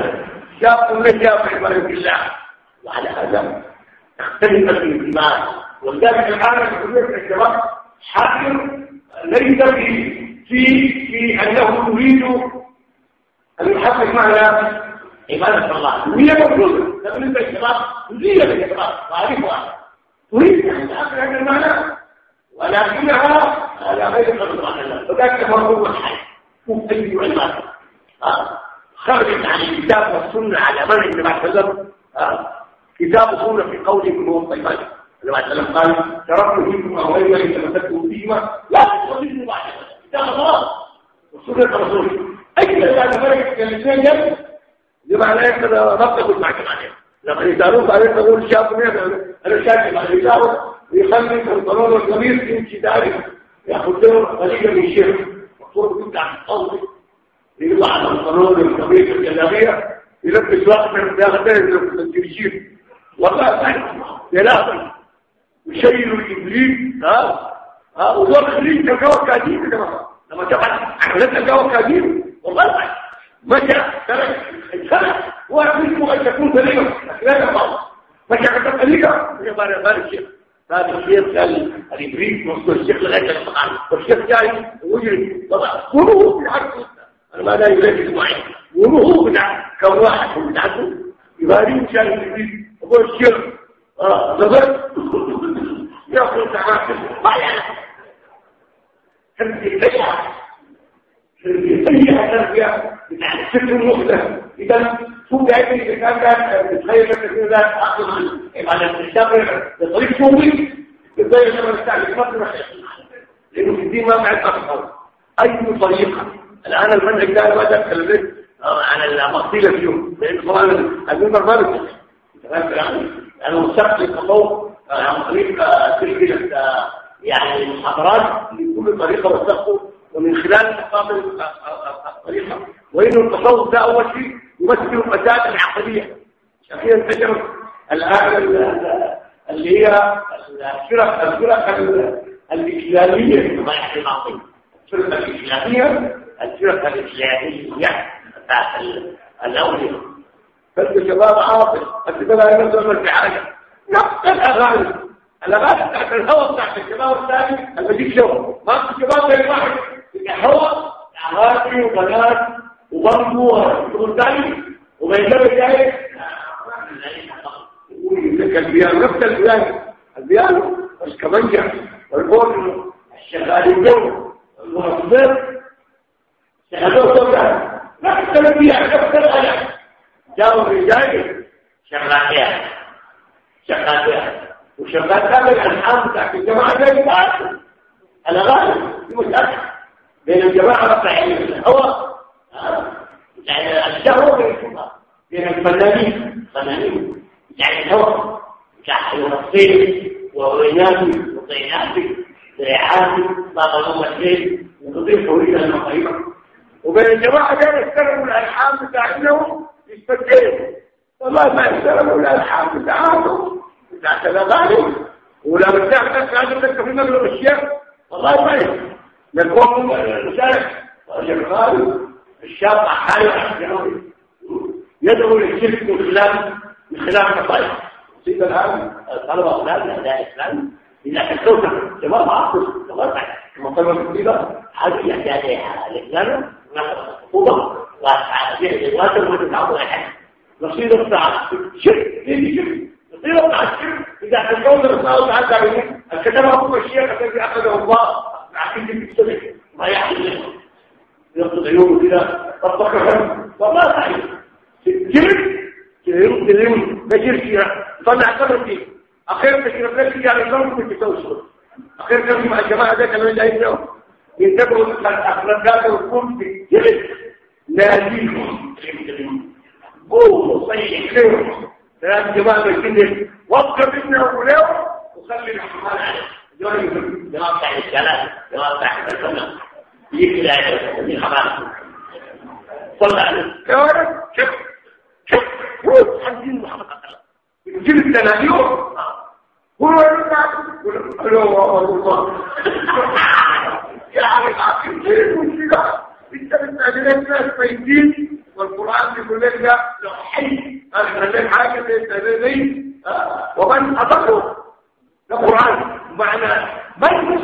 شاب النبي عليه الله وعلى هذا تختلف الإيمان. ولذلك الان يقول لك الشباب حاكم ليس في في في أنه يريد أن يحقق معنى عبادة الله. هي موجودة بالنسبة للشباب هي للشباب تعرفها تريد أن تحقق هذا المعنى. ولكنها على غير قدر الله. فذلك مرغوب الحي مختلف العبادة خرج عن الكتاب والسنة على من النبي صلى وسلم كتاب وسنة في قوله من هو الطيبات النبي عليه وسلم قال تركت فيكم أولين إن تمسكتم فيهما لا تستطيعوا بعد كتاب الله وسنة الرسول أي كلام فرق الاثنين يد بمعنى كده ربطه مع كمان لما يسألوك عليه تقول شاب مين أنا شاكي مع الإجابة ويخلي البنطلون والقميص يمشي داري يأخذ له قليلا من شيء مفروض كنت عم تصلي يطلع على البنطلون والقميص الجلابيه يلبس واحد من داخل الجريشير والله ثلاثة وشيلوا الإبليس ها؟ ها؟ وضوء خليل تلقاوا كادين لما تفعل عملت تلقاوا كادين والله مشى ترك واحد منهم قد تكون سليمة لا يقع مشى قد تقليقا يبقى بارك الشيخ هذا الشيخ قال الإبريق وصل الشيخ لغاية المقام والشيخ جاي ويجري. طبعا وروه في الحق أنا ما دايم لك معين وروه بتاع كم واحد بتاعته يباري مشان الإبريق أقول الشيخ آه زبر يأخذ تعاقب ما يعني تربية تربية تربية. الشكل المختلف إذا شوف ده اللي كان كان بتخيل ان ده أصلا على الشغل بطريق شغلي إزاي أنا بستعمل لأنه في الدين ما بعد أصلا أي طريقة؟ الآن المنهج ده بدا اتكلمت عن الفصيله فيهم لأن طبعا المنبر ما بيتكلم أنا مستقبل التطور عن طريق سلسله يعني المحاضرات لكل طريقة وثقه ومن خلال مقابل الطريقة وإنه التصوف ده أول شيء يمثل المسائل العقدية هي انتشرت الآن اللي هي الفرق الفرق الإسلامية الفرق الإسلامية الفرق الإسلامية بتاعت الأولياء فانت شباب عاطل انت بلا ينزل في حاجة نفس الأغاني. الأغاني بتاعت الهوى بتاعت الشباب الثاني المجيك شو ما في شباب زي واحد. الهوى أغاني وبنات وبرضه شغل ثاني وما يقدر جاي البيان نفس البيان البيان والكمانجا والبورن الشغالين دول المصدر شغالين دول نفس البيان نفس الألم جاءوا الرجال. الأنحام بتاعت الجماعة زي بتاعت الأغاني في مسألة بين الجماعة رفع الهواء يعني الشهوة بين بين الفنانين. فنانين. يعني الهوى كحل الصيف وغيناتي. وطيناتي. ريحاتي ضغطوا الليل وتضيفوا إلى المقايمة وبين الجماعة كانوا يستلموا الألحام بتاعتهم يستجيبوا والله ما يستلموا الألحام بتاعتهم بتاعت الأغاني. ولا بتاع ناس لازم تكتب في مغلب الشيخ. والله ما يستلم لكم رسالة الشيخ الشاب حالي يدعو للشرك من خلال النصائح سيد الآن طلبة أولاد أداء الإسلام إذا كنتم شباب عصر شباب كما طلبة كثيرة هذه يحتاج الإسلام. خطوبة وواجب وتتعود على حاجة نصير بتاع الشرك ليه شرك نصير بتاع الشرك إذا كنتم الله تعالى الكتاب هو الشيء الذي أخذه الله عقيدة السنة ما يحصل يقصد عيونه كده طبقها والله صحيح جرد جرد جرد بجر فيها طلع قبر فيه أخير تشرف لك يعني اليوم كنت توصل أخير كان مع الجماعة ذاك اللي جاي فيهم ينتبهوا الأخلاقات والكون في جرد ناديهم قوة صيح خير. ثلاث جماعة بالجنة وقف ابنه ولو وخلي الحمال عليه جوانب يقطع الكلام. يقطع الكلام. يجي لا يجي خلاص صلى عليه ولد شوف شوف. هو حدين محمد يجيب التناديو هو يقول الله عاقل كيف وشيلا إنت بتعمل فايدين والقرآن بيقول لك لا حي. أنا لك حاجة زي ومن اضره القران معنى من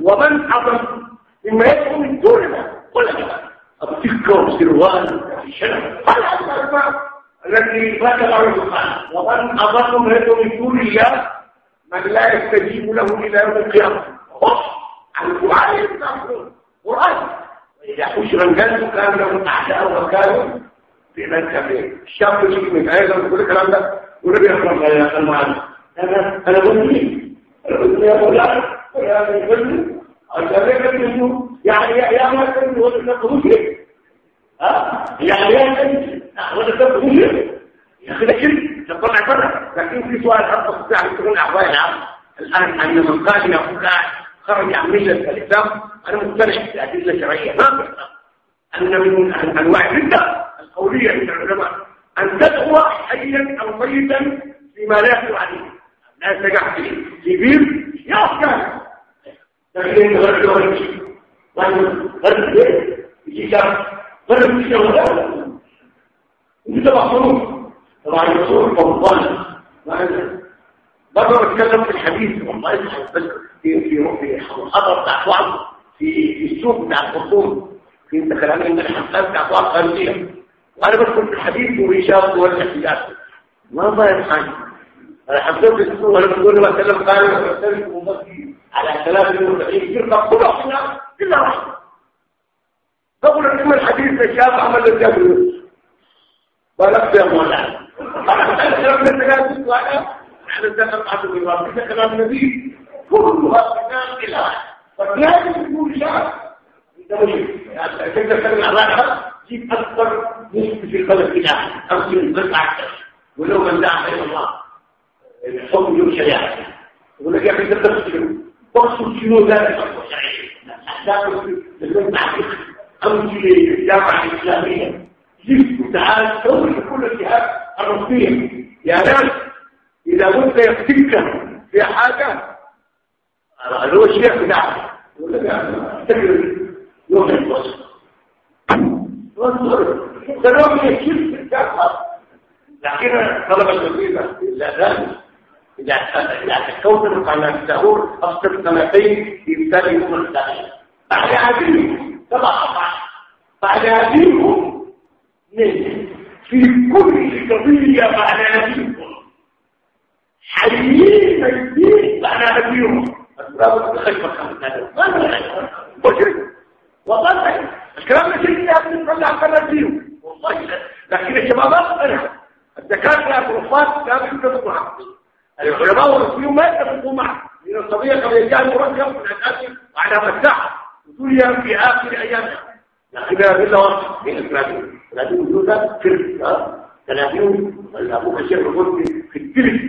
ومن اضر مما يدعو من دوننا قل التكة سروان. الشرف الذي ذكر القرآن ومن يدعو من دون الله. من لا يستجيب له إلى يوم القيامة. عن القرآن يستغفرون قرآن إذا حشر الناس كان لهم أعداء وكانوا في منكبين الشاب يجيك من عيلة ويقول الكلام ده. ونبي يخرج يا المعلم أنا أنا أنا بني يا فلان يا بني يعني يا ما كان هو مسلم ها؟ يعني يا كان هو مسلم يا أخي لكن تطلع بره. لكن في سؤال تستطيع ان تكون أعضاء العام الآن أن من قال يقول خرج عن مله الاسلام أنا مقتنع بادله شرعيه ما ان من انواع الرده القوليه عند العلماء ان تدعو حيا أو ميتا فيما لا يقدر عليه لا فيه في بير يا افكار لكن غير غير غير يجي كام غير مش ولا انت مخلوق طبعا الرسول فضل مرة بتكلم في الحديث والله بس في في في الخبر بتاع بعض في السوق بتاع الخرطوم في دخلان من الحمام بتاع بعض خارجية وأنا بدخل في الحديث وريشات والاحتجاج ما ضايق حاجة. حسيت في السوق وأنا بقول له بتكلم قال بتكلم على ثلاثة فرقة كلها إلا واحدة تقول لكم الحديث الشاب عمل الجبل ولقد يا مولانا. كلام الناس إحنا دخل عبد الله ده كلام النبي. كلها كلام إله. فلازم تكون شعب ده مش كده كلام على جيب أكثر نسبه في البلد اله اصل بضع ولو من دعا إلى الله. الحكم له شريعة. يقول لك يا أخي ده تفسير تقصد شنو ذلك احداث المنطقة امثله الجامعة الإسلامية. جبت تعال سوي كل الجهات الرسمية. يا ناس إذا كنت يفتكر في اللي هو الشيخ بتاعك يقول لك الشرك بتاعها لكن طلب الوظيفه لا ذلك إذا تكون على السهور أصدر في مثال يوم بعد هذه طبعا. بعد في كل قضية بعد هذه حيين ميتين بعد هذه أسباب الخيفة كانت والله الكلام شيء يا ابني نطلع قرار فيه والله لكن الشباب أنا الدكاترة كانوا يتفقوا العلماء والمسلمين ما يتفقوا معه من الطبيعة كما يجعل من الأساس على مساحة ودنيا في آخر أيامها لكن بالله وصف من الثلاثين ثلاثين وجودة فرق ثلاثين أبوك الشيخ يقول في الثلث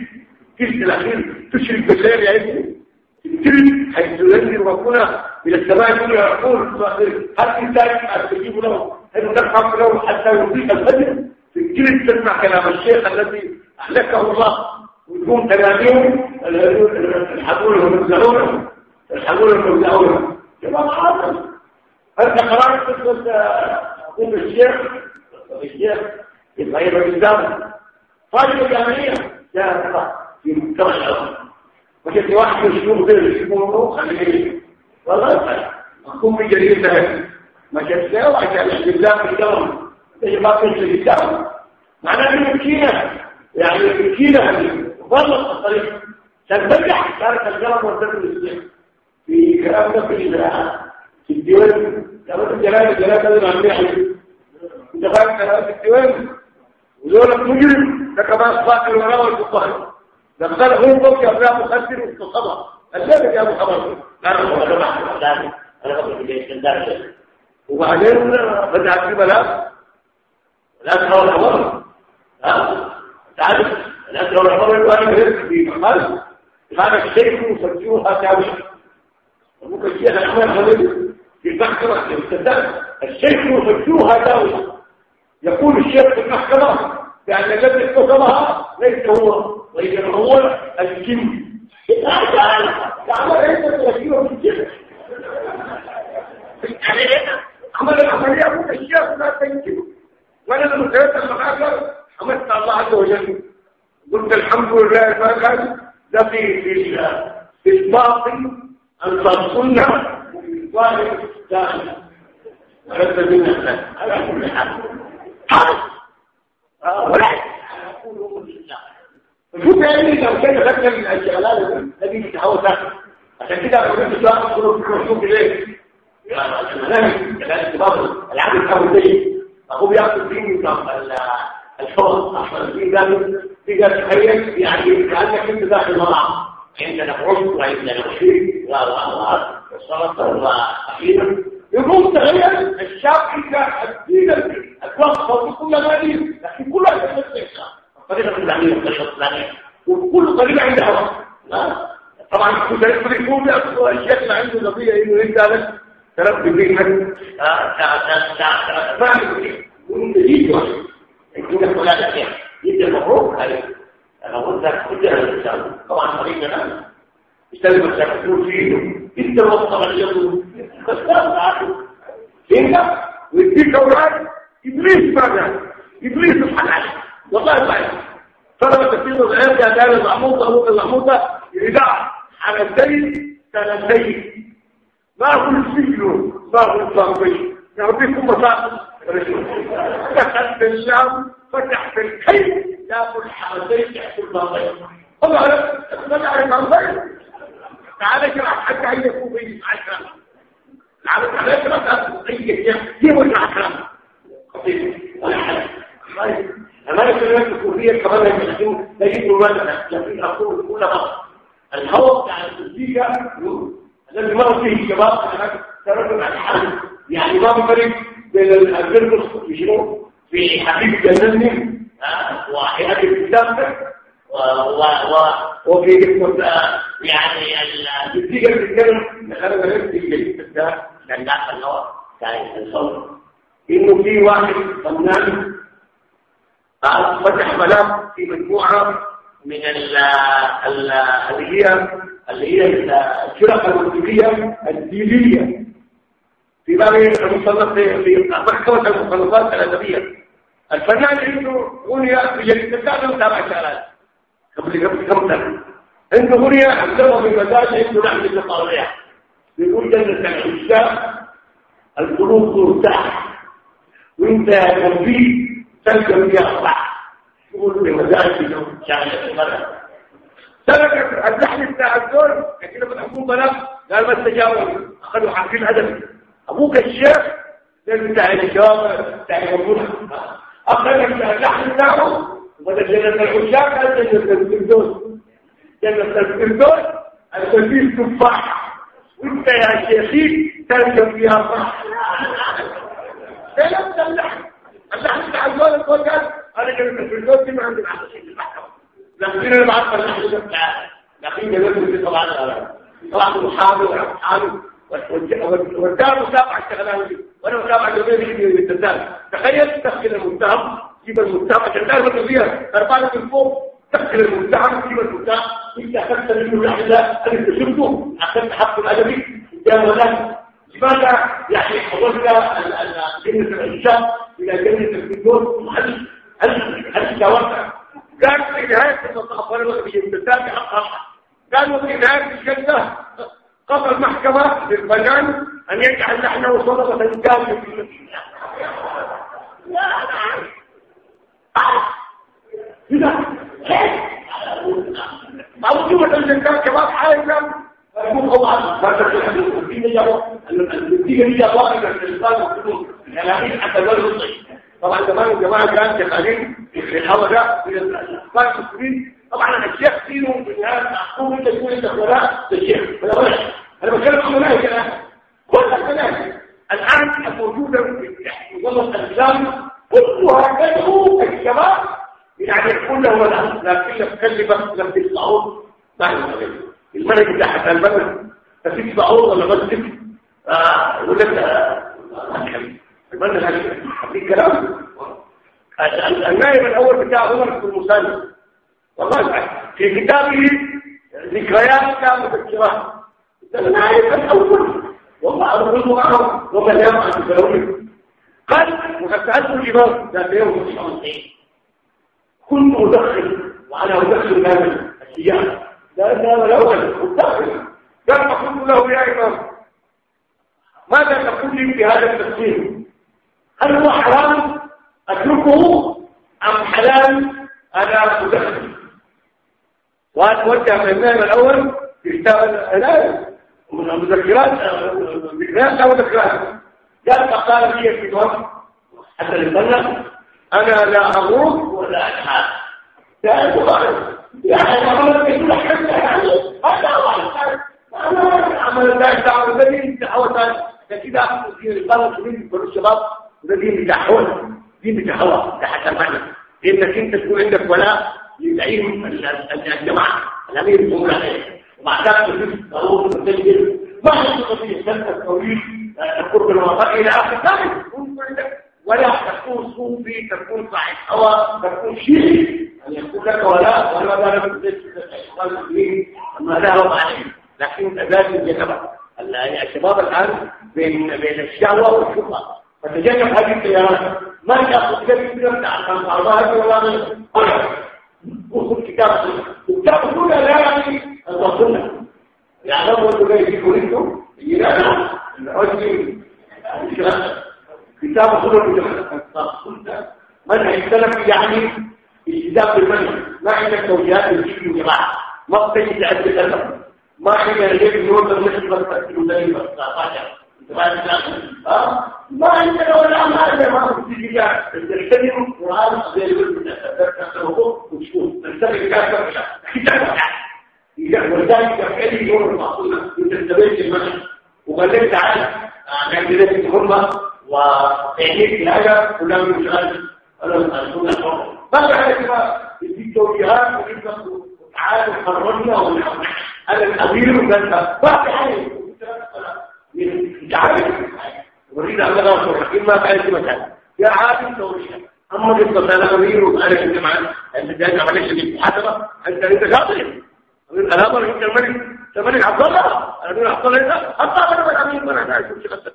الثلث الأخير تشرك بالليل يا ابني. في الثلث حيث ينزل ربنا إلى السماء الدنيا يقول هل إنسان أستجيب له؟ هل ترحم له حتى يضيق الفجر؟ في الثلث تسمع كلام الشيخ الذي أهلكه الله. ويكون تلاميذ الحقول المبزعون الحقول المبزعون. كما حاصل أنت قرأت قصة أقول الشيخ؟ الشيخ يتغير الإسلام طالب الجامعية. جاء في الأرض وشفت واحد من الشيوخ غير يسمونه خليه والله أقوم بجريمة ما شفت له عشان الإسلام في الدولة إيش ما كنت في الإسلام معناه إنه مسكينة يعني مسكينة ظلت الطريق. تنبجح كانت الجرم والدم الإسلام في كلام ده في في الديوان. كلام الجلال الجلال ده العملية حديث انت فاهم؟ كلام في الديوان. ودولة مجرم. ده كمان صاحب الوراء والفقهاء قال هو فوق يا مخدر واستقضى الثابت يا ابو خبر وبعدين بدأت في بلاغ لا ترى الخبر ها؟ تعرف لا ترى الخبر الوالد غير في مقال. كان الشيخ يسجلها تاويل وممكن الشيخ الأحمد خليل في المحكمة. الشيخ يسجلها تاويل يقول الشيخ في المحكمة بأن الذي اتصلها ليس هو. هو الجن تعالى تعالى ليس تذكيره في الجن عمل العملية أبوك الشيخ لا تنجم وأنا لما سيرت المحاكم حمدت الله عز وجل. قلت الحمد لله ما كان ده في في أن تصلنا وفي الظاهر ولد منا على كل حال ولا. شوف يعني لو كان فاكر من الشغلات الذي يتحول عشان كده لو كنت سؤال كله في الرسول ليه؟ المناهج العام الأول زي أخوه بياخد فيه الحوض. أحسن في ذلك في ذلك تخيل. يعني كأنك أنت داخل مطعم. عندنا عشب وعندنا وشيء والسلطة وأخيرا يقوم تغير الشاب إذا الدين الوقت كل هذه. لكن كلها نفس الطريقة الإسلامية والطريقة الإسلامية وكل طريقة عندها وقت. طبعا لي الشيخ عنده قضية إنه أنت تربي بينك فاهم وانت جيت يقول لك ولا تكيح جيت المفروض هاي. أنا قلت لك كل هذا طبعا طريقنا يستلم التكفور فيه إنت وصل اليوم إنت؟ ويديك أولاد إبليس ماذا إبليس عليك والله صحيح فلما تصير الآن كان المحموطة المحموطة إذاعة على السيد سنتين ما هو السجن ما هو الضربي يعطيكم مصائب دخل في الشام فتح في الكي ياكل حرسين تحت الضربين طبعا ما تعرف عن ذلك تعال اشرح حتى هي يكون في عشرة. تعال تعال اشرح كيف العشرة أمانة الناس الكورية كمان يمكن لا يجب ماذا لكن أقول كل مرة الهواء بتاع السلسيكا الذي مر فيه الشباب تردد عن الحرب يعني ما بفرق بين الفيرموس في في حبيب جنني وحياة الكتاب وفي يعني النتيجة بتتكلم خلينا نفس الجديد ده كان ده اللي هو كان الصوت إنه في واحد فنان فتح ملف في مجموعة من اللي هي اللي هي الفرق الموسيقية الدينية. في باب المصنف في محكمة المصنفات الأدبية. الفنان عنده غنية بجلسة وسبع شغلات قبل قبل كم سنة عنده غنية عندما في المزاج عنده نحن التطاوية يقول جنة العشاء القلوب ترتاح وانت تنبيه تلقى فيها صح يقول بمزاج شغلة المرأة ترك اللحن بتاع الدور لكن لما ابوه بلغ قال ما استجابوا اخذوا حاكمين ادبي أبوك الشيخ ده بتاع الشباب بتاع الرجوله اخذ اللحن بتاعه وبدا جنة العشاق قال جنة الفردوس جنة الفردوس التلبيس تفاح وانت يا شيخي تركب فيها صح كلام اللحن اللحن بتاع الدور قال أنا جنة الفردوس دي ما عندي معها شيء المحكمه لكن بعرف الحدود بتاعها لكن جبت طبعا طبعا المحامي والحامي والدار متابعة الشغلات دي وأنا متابعة جميل بالدلال تخيل تدخل المتهم جيب المتهم عشان تعرف القضية أربعة من فوق تدخل المتهم جيب المتهم إنت أخذت منه الاحداث أنت شفته أخذت حق الأدبي. قدام الناس لماذا يعني حولنا جنة العشاء إلى جنة الفردوس هل هل هل توقع كان في نهاية وأنا بقى بيمتسام حقها قالوا في نهاية الجنة قضى المحكمة للبنان أن يجعل نحن صدقة كاملة في المسجد. لا ما وجود الزكاة كمان حاجة؟ أقول طبعا ما تحدث الدين يا الدين هي ظاهرة الإسلام والحدود يعني حتى يصيب طبعا زمان الجماعة كان شغالين في الهواء ده من الأسفار المسلمين طبعا الشيخ فيهم في النهاية أحكم أنت تقول أنت ولا الشيخ أنا بتكلم عن مناهج الآن كل المناهج الآن الموجودة في نظام الإسلام كلها تدعو الشباب يعني كله ولا لكن تكلم لم تسمعون ما المنهج بتاع حتى البلد تسمعون ولا مسجد آه ولا المنهج في كلام. النائب الأول بتاع عمر بن مسلم والله في كتابه ذكريات كان مذكرات النائب الأول. والله أرغب معه وما لا يمع بسلوه قال وفتحته الإمام ذات يوم كنت أدخل وأنا أدخل هذا السياحة لا لا الأول أدخل كان أقول له يا إمام ماذا تقول لي في هذا التفسير؟ هل هو حرام أتركه أم حلال أنا أدخل؟ وأتوجه النائب الأول في كتاب الحلال مذكرات ذكريات أو مذكرات قال فقال لي في الوقت حتى يبلغ أنا لا اغوص ولا اتحاد يعني عمل كل حاجة يعني هذا هو أنا عمل ده دعوه بدي دعوه كده في البلد من كل الشباب ده دين بتحول دين بتحول ده حتى المعنى انك انت تكون عندك ولاء لزعيم الجماعه الامير يقول عليه ومع ذلك تجد ضروره التسجيل ما هي قضيه سنه التوحيد القرب الوطني إلى آخر ذلك؟ ولا تكون صوفي تكون صاحب هوى تكون شيعي ان يكون لك ولا ذلك الشيطان المسلمين ما ذهب عليه لكن كذلك الجنبه الشباب الان بين بين الشهوه والشبهه فتجنب هذه التيارات ما تاخذ كلمه بتاع كان الله ولا وخذ كتاب كتاب السنة لا يعني السنة يعني لو أنتم جايين تقولوا يراجع الرجل كتاب السنة منهج السلف يعني التزام بالمنهج ما عندك توجيهات للجيل والجماعة. ما بتجي تعد ما عندنا ليه نور ما تاكلوا دايما ما عندنا ولا ما عندنا ما اتجاه تستخدم القرآن زي اللي وتشوف تستخدم كافة كتاب ولذلك فعلي يوم المعصولة تستبيت المنهج وقال تعالى نعمل لك الحرمة. وتعليق الهدف كلها من شغال السنة الحرمة ما بعد كده؟ يديك توجيهات ويبقى تعالوا ونحن أنا الأمير وكذا ما في حاجة. تعالى ورينا الله الرحيم ما كانت مثلا يا عادل توريها أما قلت أنا أمير وأنا كنت معنا أنت جاي عملية المحاسبة أنت أنت شاطر. أنا أمر أنت الملك الملك عبد الله. أقول عبد الله حتى أنا الأمير ما أنا شو شغلت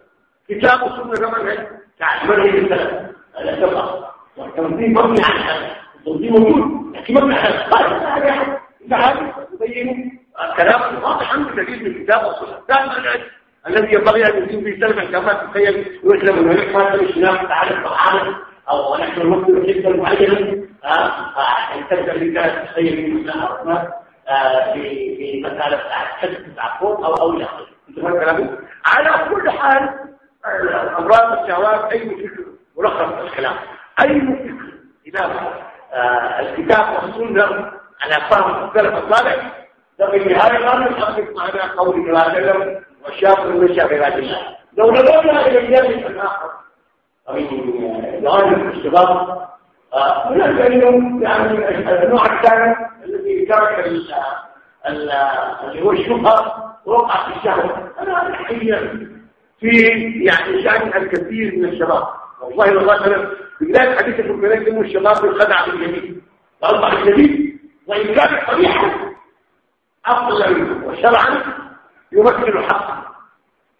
كتاب السنة كمان هيك. تعال مرة الثلاث الأسباب والتنظيم مبني على هذا التنظيم موجود. لكن مبني على هذا تعال تبين الكلام واضح عنه دليل من الكتاب والسنة ثاني الذي ينبغي أن يكون في سلم كما تتخيل ويسلم من هناك ما تمشي نام تعالى أو نحن المسلم جدا معينا تبدأ بالله تتخيل من الله الرحمن في في مسألة حدث العفو أو أو إلى آخره على كل حال أمراض الشهوات أي فكر ملخص الكلام. أي فكر؟ إذا الكتاب والسنة على فهم السلف الصالح ففي النهاية لا نحقق معنا قول الله عليه وسلم والشاطر من شاطرات الله لو نظرنا إلى الجانب الآخر من جوانب الشباب هناك اليوم يعني النوع الثاني الذي ترك اللي هو الشبهة وقع في الشهوة. أنا الحقيقة في يعني شأن الكثير من الشباب. والله أنا في بداية حديث المؤمنين الشباب بالخدع بالجميل والله الجميل وإن كانت صريحة عقلا وشرعا يمثل حقا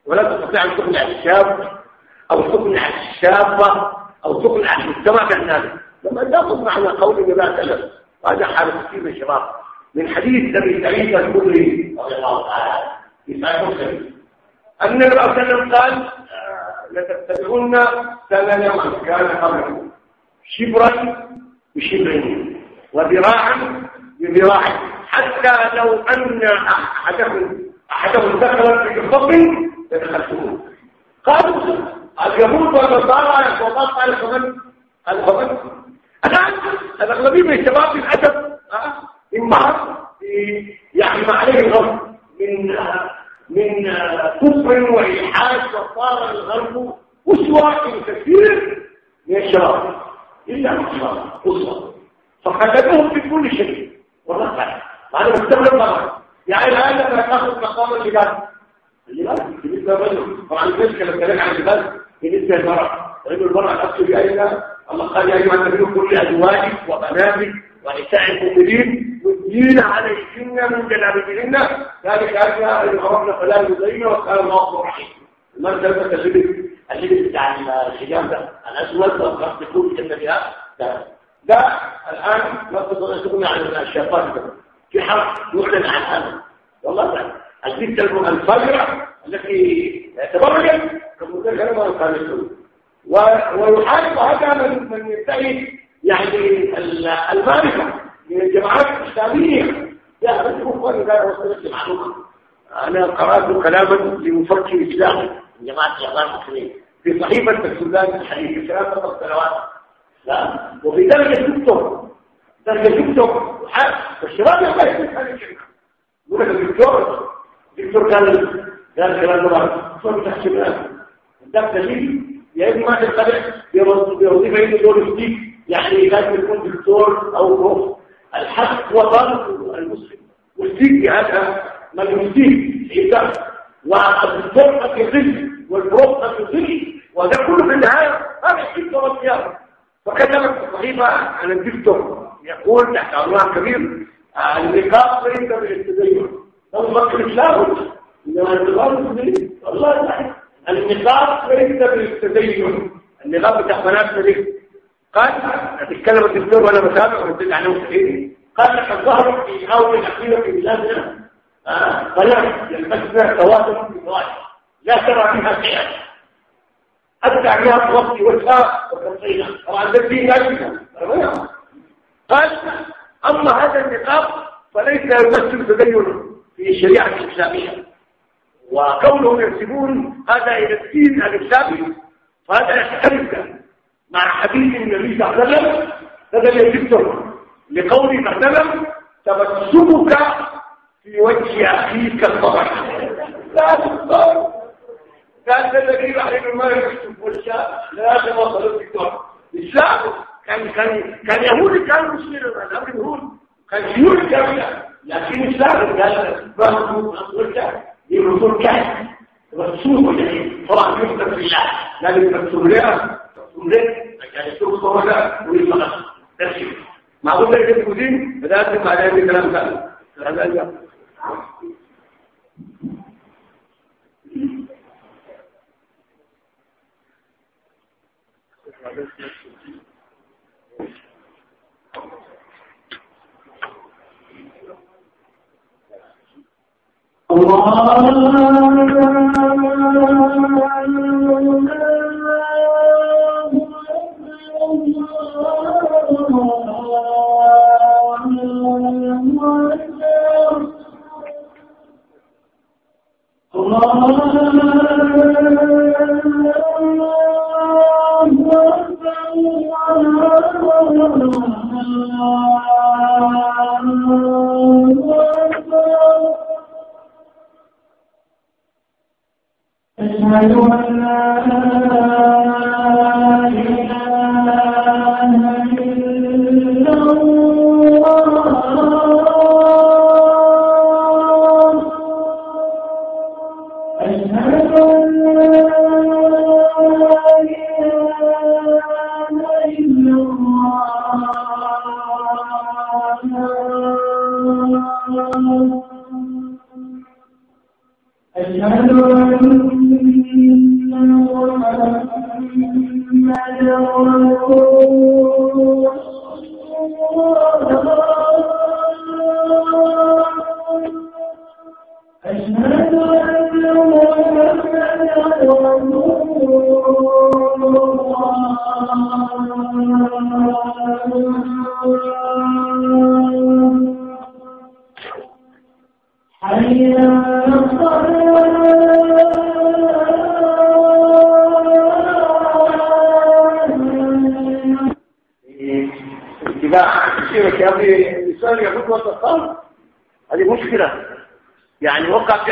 ولا تستطيع أن تقنع الشاب أو تقنع الشابة أو تقنع المجتمع كذلك لما لا على قول النبي وسلم وهذا حال كثير من الشباب. من حديث النبي سعيد الخدري رضي الله تعالى في صحيح مسلم. أن النبي صلى الله عليه وسلم قال لتتبعون سنن من كان قبلكم شبرا بشبر وذراعا بذراع حتى لو أن أحدهم أحدهم دخل في الفضل لدخلتموه قالوا اليهود والنصارى يقولون على الفضل الفضل الآن الأغلبية من الشباب للأسف انبهر يعني ما عليه الغرب من من كفر وإلحاد وصار الغرب أسوة كثير. من الشباب إلا الشباب أسوة. فخلدوهم في كل شيء. والله بعد ما استمر طبعا يعني الآن لما تاخذ مقام اللباس اللباس بالنسبة للرجل طبعا المشكلة الكلام عن اللباس بالنسبة للمرأة رجل المرأة. نفسه بأيها الله قال يا أيها النبي كل أزواجك وبناتك ونساء المؤمنين. والدين عليهن من جلابيبهن ذلك أدنى أن يعرفن فلا يزين وكان الله رحيم. المرأة اللبس اللبس بتاع الحجاب ده. الأسود والخط كل جنة بها ده. الآن لا تستطيع تقول عن الشيطان ده. في حرف يعلن عن هذا. والله تعالى البنت الفجرة التي تبرجت كمثال كلمة الخامسون ويحارب هذا من من يبتغي يعني المعرفة. من الجماعات الإسلامية. لا بس هو قال وصلت معلومة أنا قرأت كلاما لمفكر إسلامي جماعة الإخوان المسلمين. في صحيفة السودان الحديث ثلاثة سنوات لا وفي درجة دكتور درجة دكتور والشباب هذه الشركة يقول لك الدكتور الدكتور قال قال كلام طبعا دكتور تحت الناس ده دليل يا اما ما تتبع بوظيفة دور جديد يعني لازم يكون دكتور أو بروف الحق هو طالب المسلم. والدين هذا يبدا والدكتور قد يضل والبروف قد يضل وده كله في النهاية هذا الحكمه والسياسة وكتبت الصحيفه عن الدكتور يقول تحت عنوان كبير. النقاط ليس بالتدين لو فكر الاسلام انما النقاط والله صحيح. النقاط ليس بالتدين النقاط بتاع بناتنا دي قال تتكلم الدكتور وأنا بتابع ورديت عليه مستحيل قال لك الظهر في أول الاخيره في بلادنا فلا يلبسنا تواتر في الواجب لا ترى فيها شيئا. حتى عليها توصي وجهها وتنصينا طبعا ده ذلك. قال أما هذا النقاط فليس يمثل تدين في الشريعة الإسلامية. وكونهم ينسبون هذا إلى الدين الإسلامي فهذا يختلف مع حديث النبي صلى الله عليه وسلم هذا يجبته لقول مثلا تبسمك في وجه أخيك الصبر لا تختار كان الذي عليه ما يكتب والشاء لا تواصل الدكتور الإسلام كان كان كان يهودي كانوا مسلمين الأمر يهود كان يهود كاملة لكن الإسلام قال فهموا والشاء الرسول كان يعني طبعا يذكر في الله لكن الرسول समझे तो उसको होगा पूरी मदद मालूम है कि पूरी हज़ार से महाराज के ग्राम का Allah. أشهد أن لا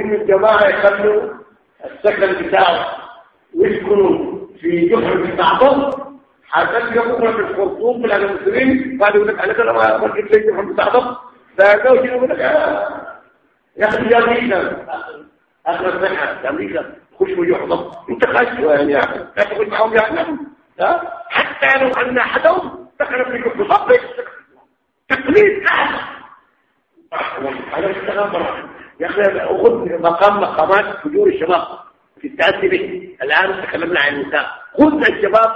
إن الجماعة يخلوا السكن بتاعه ويسكنوا في جحر بتاعهم حتى يقوموا في الخرطوم من المسلمين قالوا لك أنا كده ما جبت لي جحر بتاعهم فقالوا يقول لك يا أخي يا أمريكا آخر الصحة أمريكا خشوا يحضر. أنت خايف يعني لا تقول معهم يعلم حتى لو أن أحدهم دخل في جحر صبر تقليد استغفر يا أخي خذ مقام مقامات فجور الشباب. في التأسي به. الآن تكلمنا عن النساء. خذ الشباب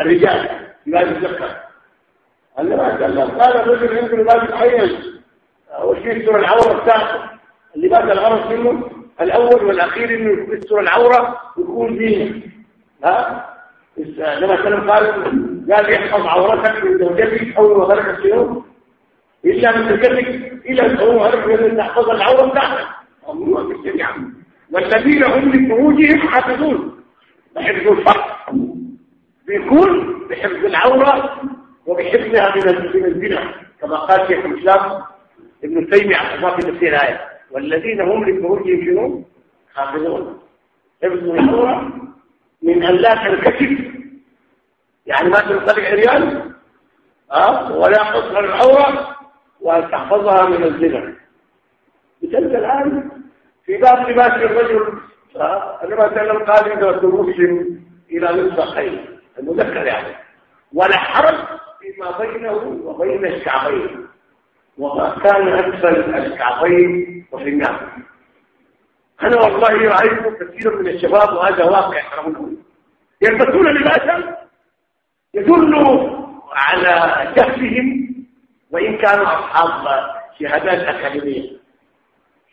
الرجال لازم يذكر قال تكلم قال الرجل عنده لباس معين وش يستر العورة بتاعته. اللباس الغرض منه الأول والأخير إنه يستر العورة ويكون دينه ها؟ لما سلم قال قال يحفظ عورتك من زوجتك أول ما غرق السيوم إلا إلا أن هو تحفظ العورة بتاعتك. الله بالجميع والذين هم لفروجهم حافظون. بحفظ الفرق بيكون بحفظ العورة وبحفظها من الزنا كما قال شيخ الإسلام ابن تيمية الله في تفسير الآية. والذين هم لفروجهم شنو؟ حافظون. حفظ العورة من أن لا تنكشف يعني ما تنطلق عريان أه؟ ولا قصر العورة وأن تحفظها من الزنا. بتلك الآن في باب لباس الرجل عندما تكلم قال إذا المسلم إلى نصف خير المذكر يعني. ولا حرج فيما بينه وبين الشعبين وما كان أسفل الكعبين وفي النار. أنا والله رأيت كثير من الشباب وهذا واقع حرمكم يلبسون لباسا يدل على جهلهم وإن كانوا أصحاب شهادات أكاديمية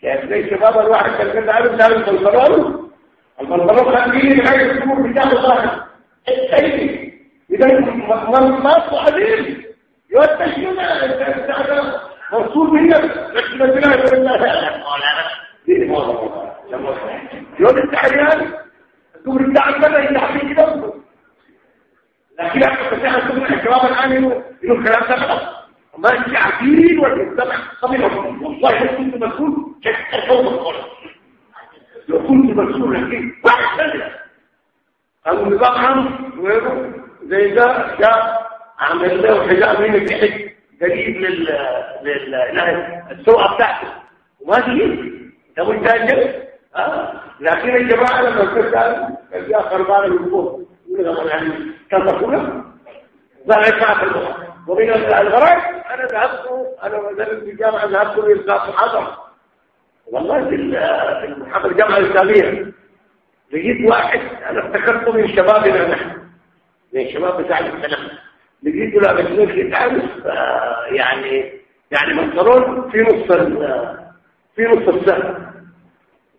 يعني زي الشباب الواحد كان كده عارف ده البنطلون البنطلون خليه لغاية الجمهور بتاعه ظاهر إيه إذا ما صحيح يوتش هنا مرسول منك لكن بنا يقول الله يوم التحريان الدور بتاعك بدأ يتحريك كده لكن أكثر تساعد تقول الشباب الآن إنه الكلام ده غلط انت عارفين والمجتمع طبيعي والله لو كنت مسؤول كنت فوق الخلق لو كنت مسؤول لكن واحد قالوا النظام عام ويقول زي ده جاء عمل له حجاب من الحج جديد لل لل السوقه بتاعته. وما تجي ده متاجر آه. لكن الجماعة لما تسال كان فيها خربانة من فوق. يعني كان تقول؟ ظهر ساعه الاخرى ومن الغرائب أنا ذهبت أنا وزارة في الجامعة ذهبت لإلقاء محاضرة. والله في المحاضرة الجامعة الإسلامية. لقيت واحد أنا افتكرته من شبابنا نحن من الشباب بتاع السلام لقيته لابسين ختان يعني يعني بنطلون في نص في نص السنة.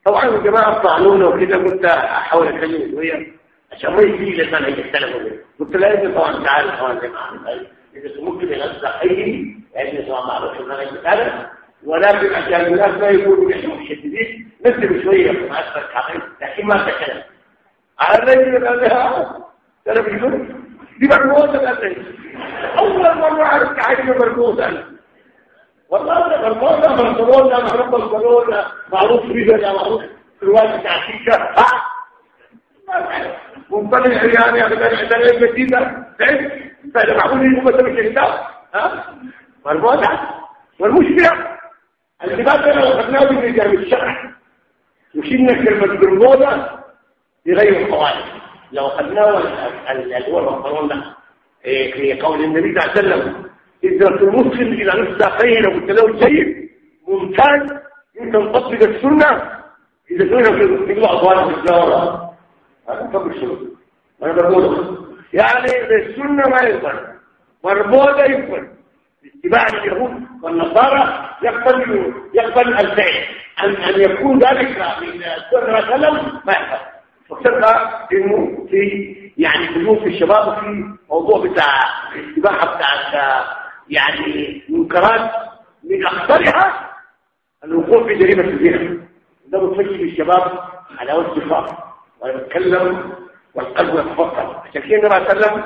طبعا الجماعة طعنونا وكده قلت أحاول أكلم شوية. عشان ما يجي لي المنهج السلفي قلت لا يجي طبعا تعال جماعة إذا ممكن ينزع أيه يعني سواء معروف المنهج هذا ولكن عشان الناس ما يقولوا نحن مشددين نكتب شوية في معسكر حقيقي لكن ما تكلم. على الرجل قال لها أنا بيقول دي مرموزة قال أول مرة أعرف حاجة مرموزة والله مرموزة مرموزة معروف برشلونة معروف فيها معروف. في الوقت بتاع الشيشة. منطلق يعني أبدا عندنا الجديدة تعرف فإذا معقول يجب مثلا الشهداء ها؟ والموضع والمشكلة الكتاب ده لو أخذناه بالرجال الشرع وشلنا كلمة بالموضة بغير القواعد. لو أخذناه اللي هو القانون ده في قول النبي صلى الله عليه وسلم إذا المسلم إلى نفس ساقين وقلت له شيء ممتاز أنت تطبق السنة إذا كنا في الله أطوال في الزهرة هذا فضل شنو أنا بقوله. يعني السنة ما يقبل والموضة يقبل. اتباع اليهود والنصارى يقبل يقبل الفعل أن أن يكون ذلك من السنة مثلا ما يقبل. وتبقى إنه في يعني في في الشباب وفي موضوع بتاع الاتباع بتاع يعني منكرات من أخطرها الوقوع في جريمة الزنا. ده بتفشل الشباب على وجه الفقر ويتكلم والقلب يتفكر عشان كده النبي عليه وسلم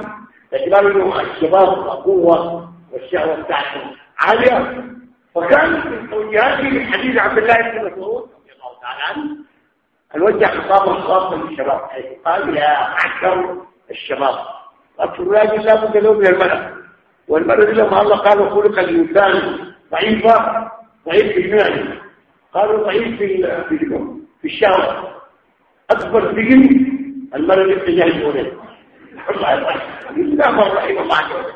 باعتبار انه الشباب قوه والشهوة بتاعتهم عالية. وكان من توجيهاته من حديث عبد الله بن مسعود رضي الله تعالى عنه أن وجه خطابا خاصا للشباب قال يا معشر الشباب الراجل لا بد له من الملك والملك لما الله قال خلق الإنسان ضعيفا ضعيف في المعنى قالوا ضعيف في في الشهوة أكبر ثقل المرض اتجاه الأولى. إلا من رحم الله. عز وجل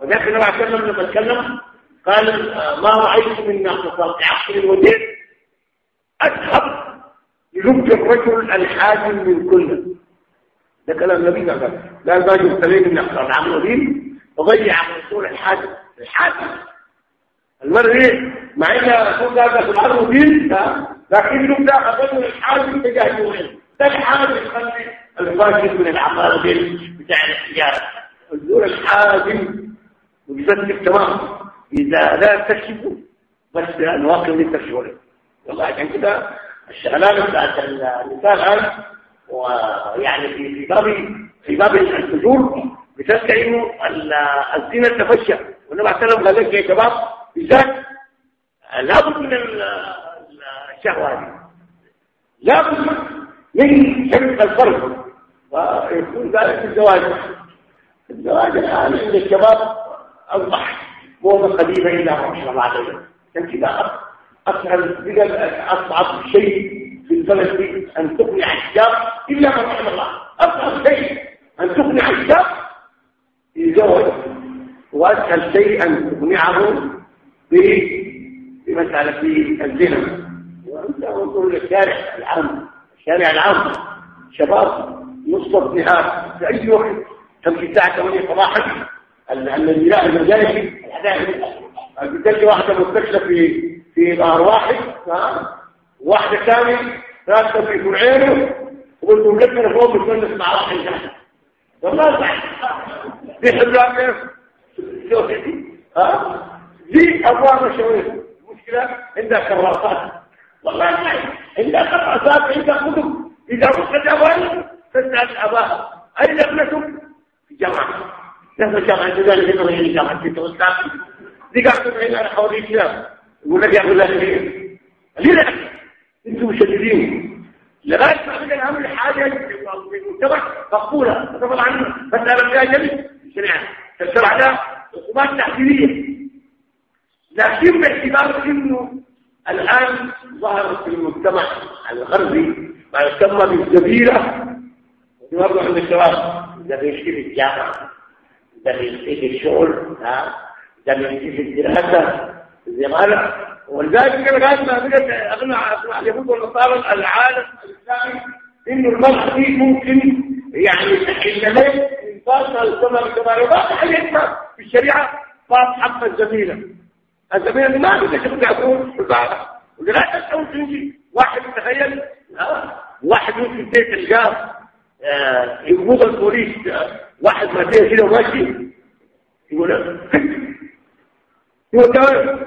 وذلك النبي عليه وسلم لما تكلم قال ما رأيت من عقل الوجه؟ أذهب للب الرجل الحازم من كله ده كلام النبي قال لا الباقي مبتلين من نقصات عقل الوجه وضيع الرسول الحازم المرء إيه مع ان الرسول قال في العرض دين لكن يبدا قبل الحازم تجاه الوجه ده الحازم يخلي الفاشل من العمارة بتاع الاحتجاج الدور الحازم ويفتك تمام إذا لا تكشفوا بس الواقع اللي تكشفوا والله عشان كده الشغلانة بتاعت المثال هذا ويعني في في باب في باب الفجور بتذكر انه الزنا تفشى والنبي عليه الصلاه يا شباب بالذات لابد من الشهوة هذه. لابد من شرق الفرد ويكون ذلك في الزواج. الزواج الآن عند الشباب أصبح موضة قديمة إلى عشر بعد ذلك كان كذا أسهل أصعب شيء في البلد أن تقنع الشاب إلا من رحم الله. أصعب شيء أن تقنع الشاب يتزوج وأسهل شيء أن تقنعه بمسألة الزنا. وأنت انظر للشارع العام الشارع العام شباب نصف نهار في أي وقت تمشي الساعة 8 صباحا الميناء المجالسي بتجي واحدة مستكشفة في في نهر واحد واحدة ثانية ثالثة في فرعينه وقلت لك فوق بتونس مع واحد ثاني والله صح. دي كيف ها؟ دي أبواب مشاوير مشكلة عندها كراسات والله عندها كراسات عندها كتب إذا وصلت أبواب تسأل أباها أين ابنتك؟ في جامعة. نحن الجامعة ذلك إنه هي الجامعة في توسع دي قاعد تدعين على حوالي الكلام يقول لك يا أبو الله ليه؟ ليه أنتم مشددين. لغاية ما بدنا نعمل حاجة في مقبولة. طبعا مسألة فيها جميل. الشريعة الشرع ده عقوبات تحديدية لكن باعتبار إنه الآن ظهرت في المجتمع الغربي ما يسمى بالجبيرة برضه عند الشباب ده بيمشي في الجامعة ده بيمشي في الشغل ها؟ ده بيمشي في الدراسة الزمالة. ولذلك لغاية ما بدأت أغنى اليهود والنصارى العالم الإسلامي إنه المرأة دي ممكن يعني تحل له إنفاق الزمن كما يبقى في الشريعة فاط حق الزميلة ما بدها تبقى يكون في البعض ولغاية تقول تنجي واحد تخيل واحد ممكن تلقاه يقبض البوليس واحد ماتيه كده وماشي. يقول يقول تمام.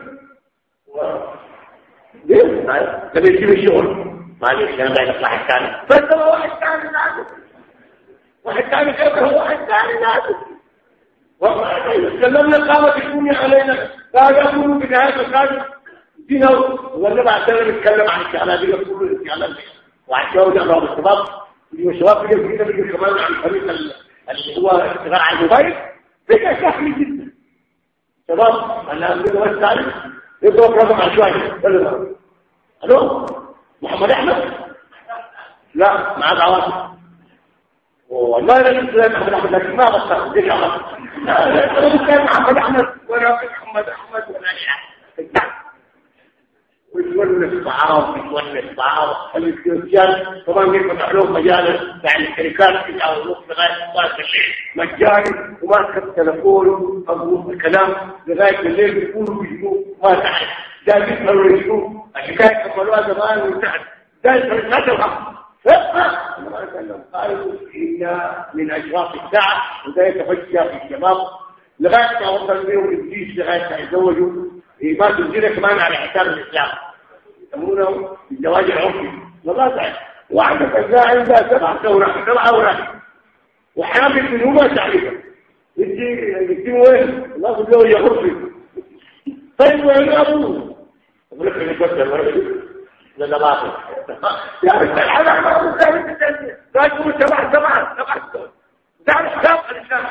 لما يجيب الشغل. معلش أنا بقى واحد ثاني. بس هو واحد ثاني ناقص واحد ثاني غير هو واحد ثاني ناقص سلمنا قامت الدنيا علينا. لا يقولوا بنهاية القادم دينا ولا بعد ذلك نتكلم عن الشغلات دي كل دي وعن شباب الشباب الشباب بيجي بيجي بيجي كمان عن طريق اللي هو اشتغال على الموبايل بيجي سهل جدا. شباب أنا عندي وقت ثالث يضرب رقم عشوائي ألو؟ محمد أحمد؟ لا مع دعوات والله لا نسلم محمد لكن ما بصر. عمل لا كان محمد أحمد. ولا محمد أحمد ولا شيء ويتونس معاهم ويتونس معاهم الرجال طبعا بيفتح لهم مجالس. يعني الشركات بتاعوا لغايه ما شيء مجاني وما تخذ تلفونه أو الكلام لغاية الليل بيقولوا بيجوا ما تحت ده بيسمعوا يجوا الحكاية كملوها زمان وتحت ده ما تفهم قالوا إن من أشراف الساعة وده يتفجى في الشباب. لغاية ما وصل بيهم إبليس لغاية ما يتزوجوا. ما تنزيل كمان على حساب الإسلام. يسمونه الزواج العرفي. تعالى. واحدة فزاع عندها سبعة أوراق سبعة أوراق وحامل من هو تعريفه يجي يجي وين؟ يقول له يا عرفي. طيب وين أبوه؟ يقول لك اللي قلت لا لا باطل يا رجال أنا ما لا تقول سبع سبع سبع تعرف كم الاسلام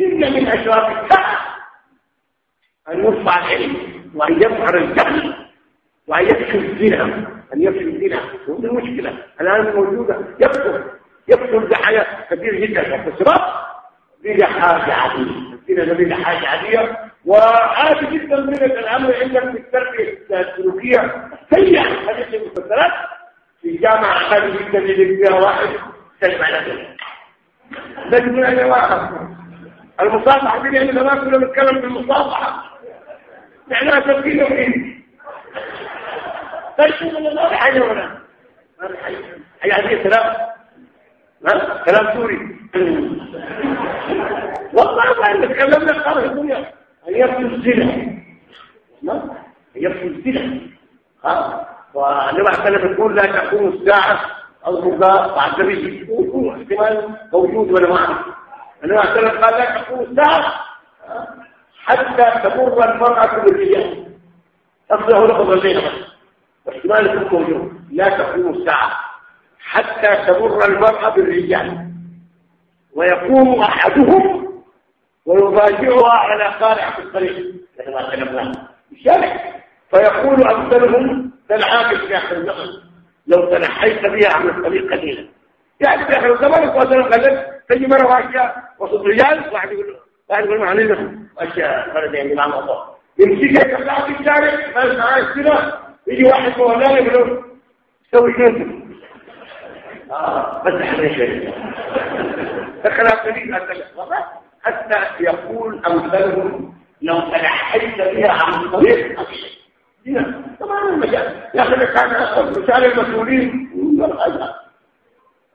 ان من اشراف الساعة ان يرفع العلم وان يظهر الجهل وان يكشف الزنا ان يكشف الزنا هذه المشكلة الان موجوده يكثر يكثر بحياه كثير جدا في الصراط دي حاجة عاديه الزنا ده حاجة عاديه وعادي جدا من الأمر عندك في التربيه السلوكيه سيئة هذه المفسرات في جامعة عادي جدا اللي فيها واحد سلم على ذلك لكن يعني واحد؟ المصافحة دي يعني ما كنا بنتكلم بالمصافحه معناها تفكير فيه طيب من الله؟ حاجة ولا هي هذه كلام. كلام سوري. والله ما تكلمنا خارج الدنيا. أن الزنا. نعم يبدو الزنا. ها؟ والنبي عليه يقول لا تقوم الساعة الربا بعد ذلك. احتمال موجود ولا ما النبي عليه قال لا تقوم الساعة. حتى تمر المرأة بالرجال. لفظ الليل بس واحتمال يكون موجود. لا تقوم الساعة. حتى تمر المرأة بالرجال. ويقوم أحدهم ويضاجعها على قارع في الطريق. كما تكلمنا الشارع فيقول أمثلهم تنعاكس في آخر النقل لو تنحيت بها عن الطريق قليلا. يعني في آخر الزمان وأنا قال تجي مرة واشياء وسط رجال واحد يقول واحد يقول معلش أشياء فرد يعني مع الله يمسك يطلع في الشارع ما يسمع كده يجي واحد مولانا يقول له سوي كده آه بس إحنا شيء فخلاف دليل حتى يقول أمثالهم لو تنحيت بها عن الطريق طبعا المجال يا أخي كان مثال المسؤولين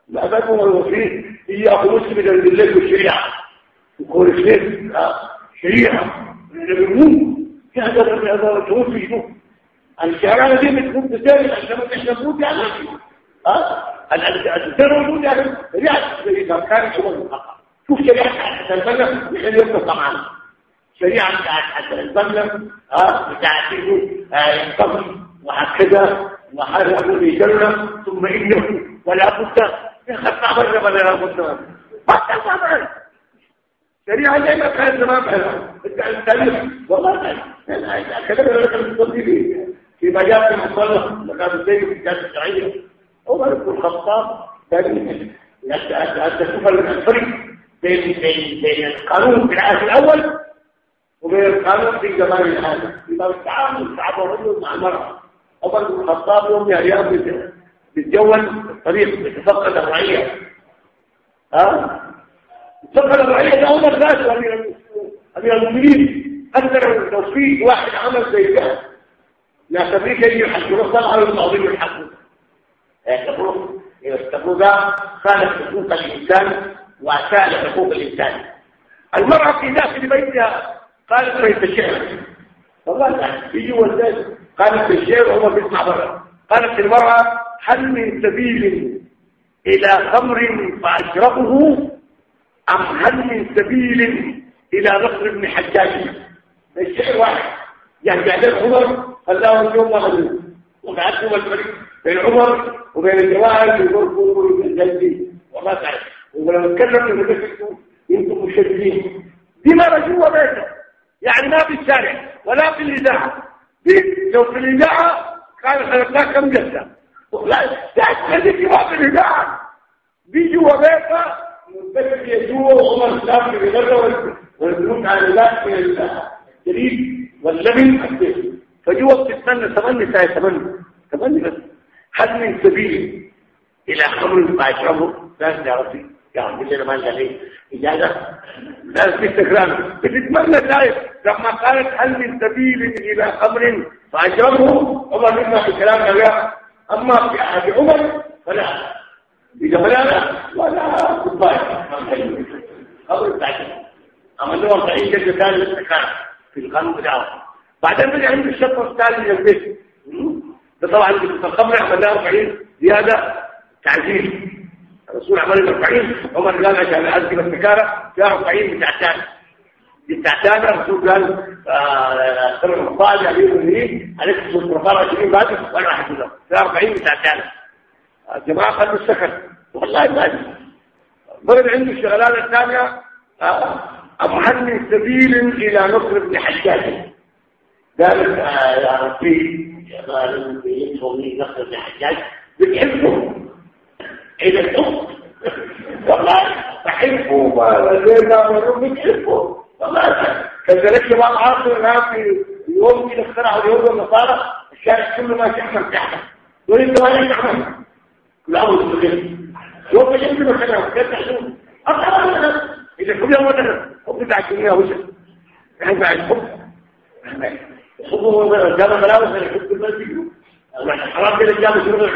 لا بدو فيه إياه مسلم بالله والشريعة. يقول الشيخ شريعة. يقولون كهذا هذا الجهود في جنوب الشهرانة دي بتكون بتاني عشان ما تشربوه يعني ها الدر وجود يعني ما كان شغل. الحق شوف شريعة البلم مش اليوم طبعا شريعة بتاعت حسن البلم ها بتاعت ينتظر وهكذا أبو الجنة ثم إنه ولا بد يخفى مرة ولا بد حتى طبعا شريعة زي ما كان زمان بها التاريخ والله كلام لك المصدقين في مجال المصلح مكان الزي في الجهاز الشرعية عمر بن الخطاب كان تشوف الفرق بين بين بين القانون في العهد الأول وبين القانون في زمان الحالي يبقى التعامل صعب الرجل مع المرأة عمر بن الخطاب يوم يا رياض بيتجول الطريق بيتفقد الرعية. ها؟ تفقد الرعية. ده عمر ذاته أمير المؤمنين. أكثر لو في واحد عمل زي ده. ناس أمريكا يحكموا طبعا المعظم يحكموا تفرق التفرق خالف حقوق الإنسان وأساء لحقوق الإنسان. المرأة في داخل بيتها قالت بيت الشعر والله يجي ولدان قالت الشعر هو بيسمع برا قالت المرأة هل من سبيل إلى خمر فأشربه أم هل من سبيل إلى نصر بن حجاج؟ الشعر واحد. يعني بعدين عمر خلاه اليوم مغلوب وقعدتم الفريق بين عمر وبين الجماعة اللي يقولوا الجلدي والله تعالى ولما نتكلم نقول أنتم مشددين دي مرة جوا بيته يعني ما في الشارع ولا في الإذاعة. دي لو في الإذاعة كان خلقناه كم جلسة؟ لا تأكد ما في الإذاعة. دي جوا بيته منتشر جوا وعمر سافر في غزة والبنوك على ذلك من الجليد واللبن فجوا بتتمنى تمني ساعة تمني تمني بس. هل من سبيل إلى خمر ما يشربه لازم يا ربي يا ربي لنا ما عليه إجازة لازم استكرام بتتمنى شايف لما قالت هل من سبيل إلى خمر فأشربه عمر منا في كلام نبيع أما في أحد عمر فلا. إذا فلا ولا. كباية خبر التعجيل أما النوع صحيح جدا ثاني الاستكرام في القانون بتاعه. بعدين بني عند الشطر الثاني من البيت. ده طبعا الخمر عملناه 40 زيادة. تعزيز. الرسول عمل 40 عمر قال عشان فيها 40 بتاع ثاني بتاع ثاني الرسول قال سر المصالح عليه المؤمنين عليك الرفار 20 بعد وأنا راح أقول ده 40 بتاع ثاني الجماعه خدوا السكن والله ما ادري برد عنده الشغلانه الثانية من سبيل إلى نصر ابن حجاج قال يا ربي قال يدخل لي نصر ابن حجاج بتحبه إلى الحب والله بحبه زي ما بتحبه والله كذلك بعض عاصر الناس يوم كده اخترعوا اليهود والنصارى الشارع كله ما يحمل تحته يقول انت ما يحمل الامر بالغير يوم يجب ما كان كيف تحسون أصلا إذا كل يوم مثلا حب بتاع الدنيا وجه يعني بعد حب حبه جاب ملابس أنا كنت المسجد كده جاب شنو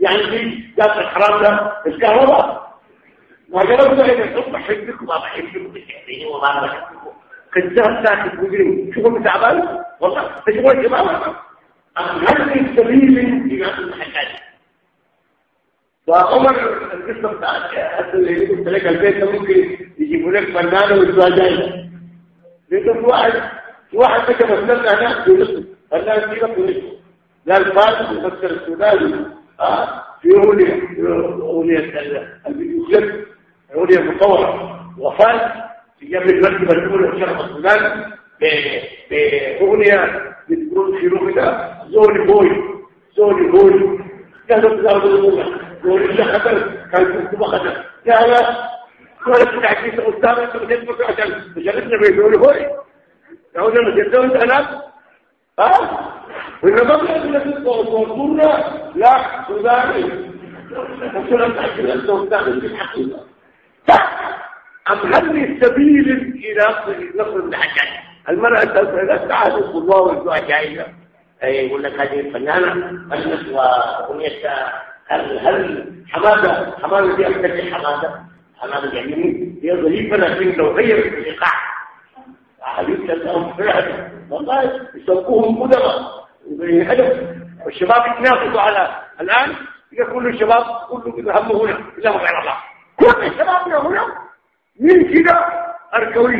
يعني في جاب الحرام ده الكهرباء ما جربت ان الحب بحبك وما بحبك وما بحبك كذاب ساكت مجرم شوفوا تعبان والله تجيبوا الجماعه هل من سبيل إلى الحكاية فعمر القصة بتاعت اللي قلت لك البيت ممكن يجيبوا لك فنانه ويدوها جايزه لقيت واحد واحد مشى مثلنا هناك بيرسم فنان كده بيرسم قال فارس يمثل السوداني. آه في اغنيه اغنيه الفيديو كليب اغنيه مصوره وفارس جنب المركبه الاولى في شرق السودان باغنيه بتقول في لغه زولي بوي زولي بوي كانت تزار يقول لي خطر كان كنت خطر لا ولا تعكيس قدام انت بتسمع عشان جلسنا بيقولوا هو يقول لنا جدوا انت أنا ها؟ وإنما بلد التي صورنا لا سوداني وصلنا نتحكي أنت وتعمل في الحقيقة أم هل السبيل إلى نصر الحكاية المرأة تسعى الله والدعاء جائزة يقول لك هذه الفنانة أجلس وأغنية هل هل حمادة حمادة دي أكثر حمادة. حمادة يعني هي ظريفة لكن لو غيرت الإيقاع حديث لهم فعلا. والله يسوقوهم قدما هدف والشباب يتنافسوا على الآن يقول الشباب كله همه هنا. إلا غير الله. كل الشباب هنا. مين كده أركوي.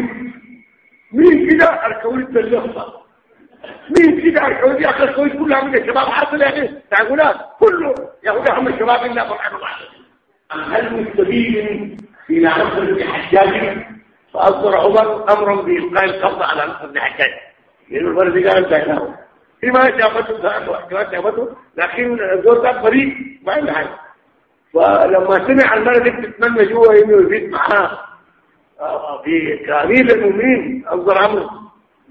مين كده أركوي باللفظة مين كده يا أخي الكويت كلها من الشباب. حاصل يعني. تعقولات كله ياخذ هم الشباب إلا فرحان الله. هل سبيل إلى نصر بحجاج فأصدر عمر أمرا بإلقاء القبض على نصر بن حجاج. لأنه الفرد قال انتهيناه فيما شافته ما شافته لكن الزور كان ما عنده حاجة. فلما سمع الملك تتمنى جوا إنه يفيد معاه. في كامير المؤمنين أصدر عمرو.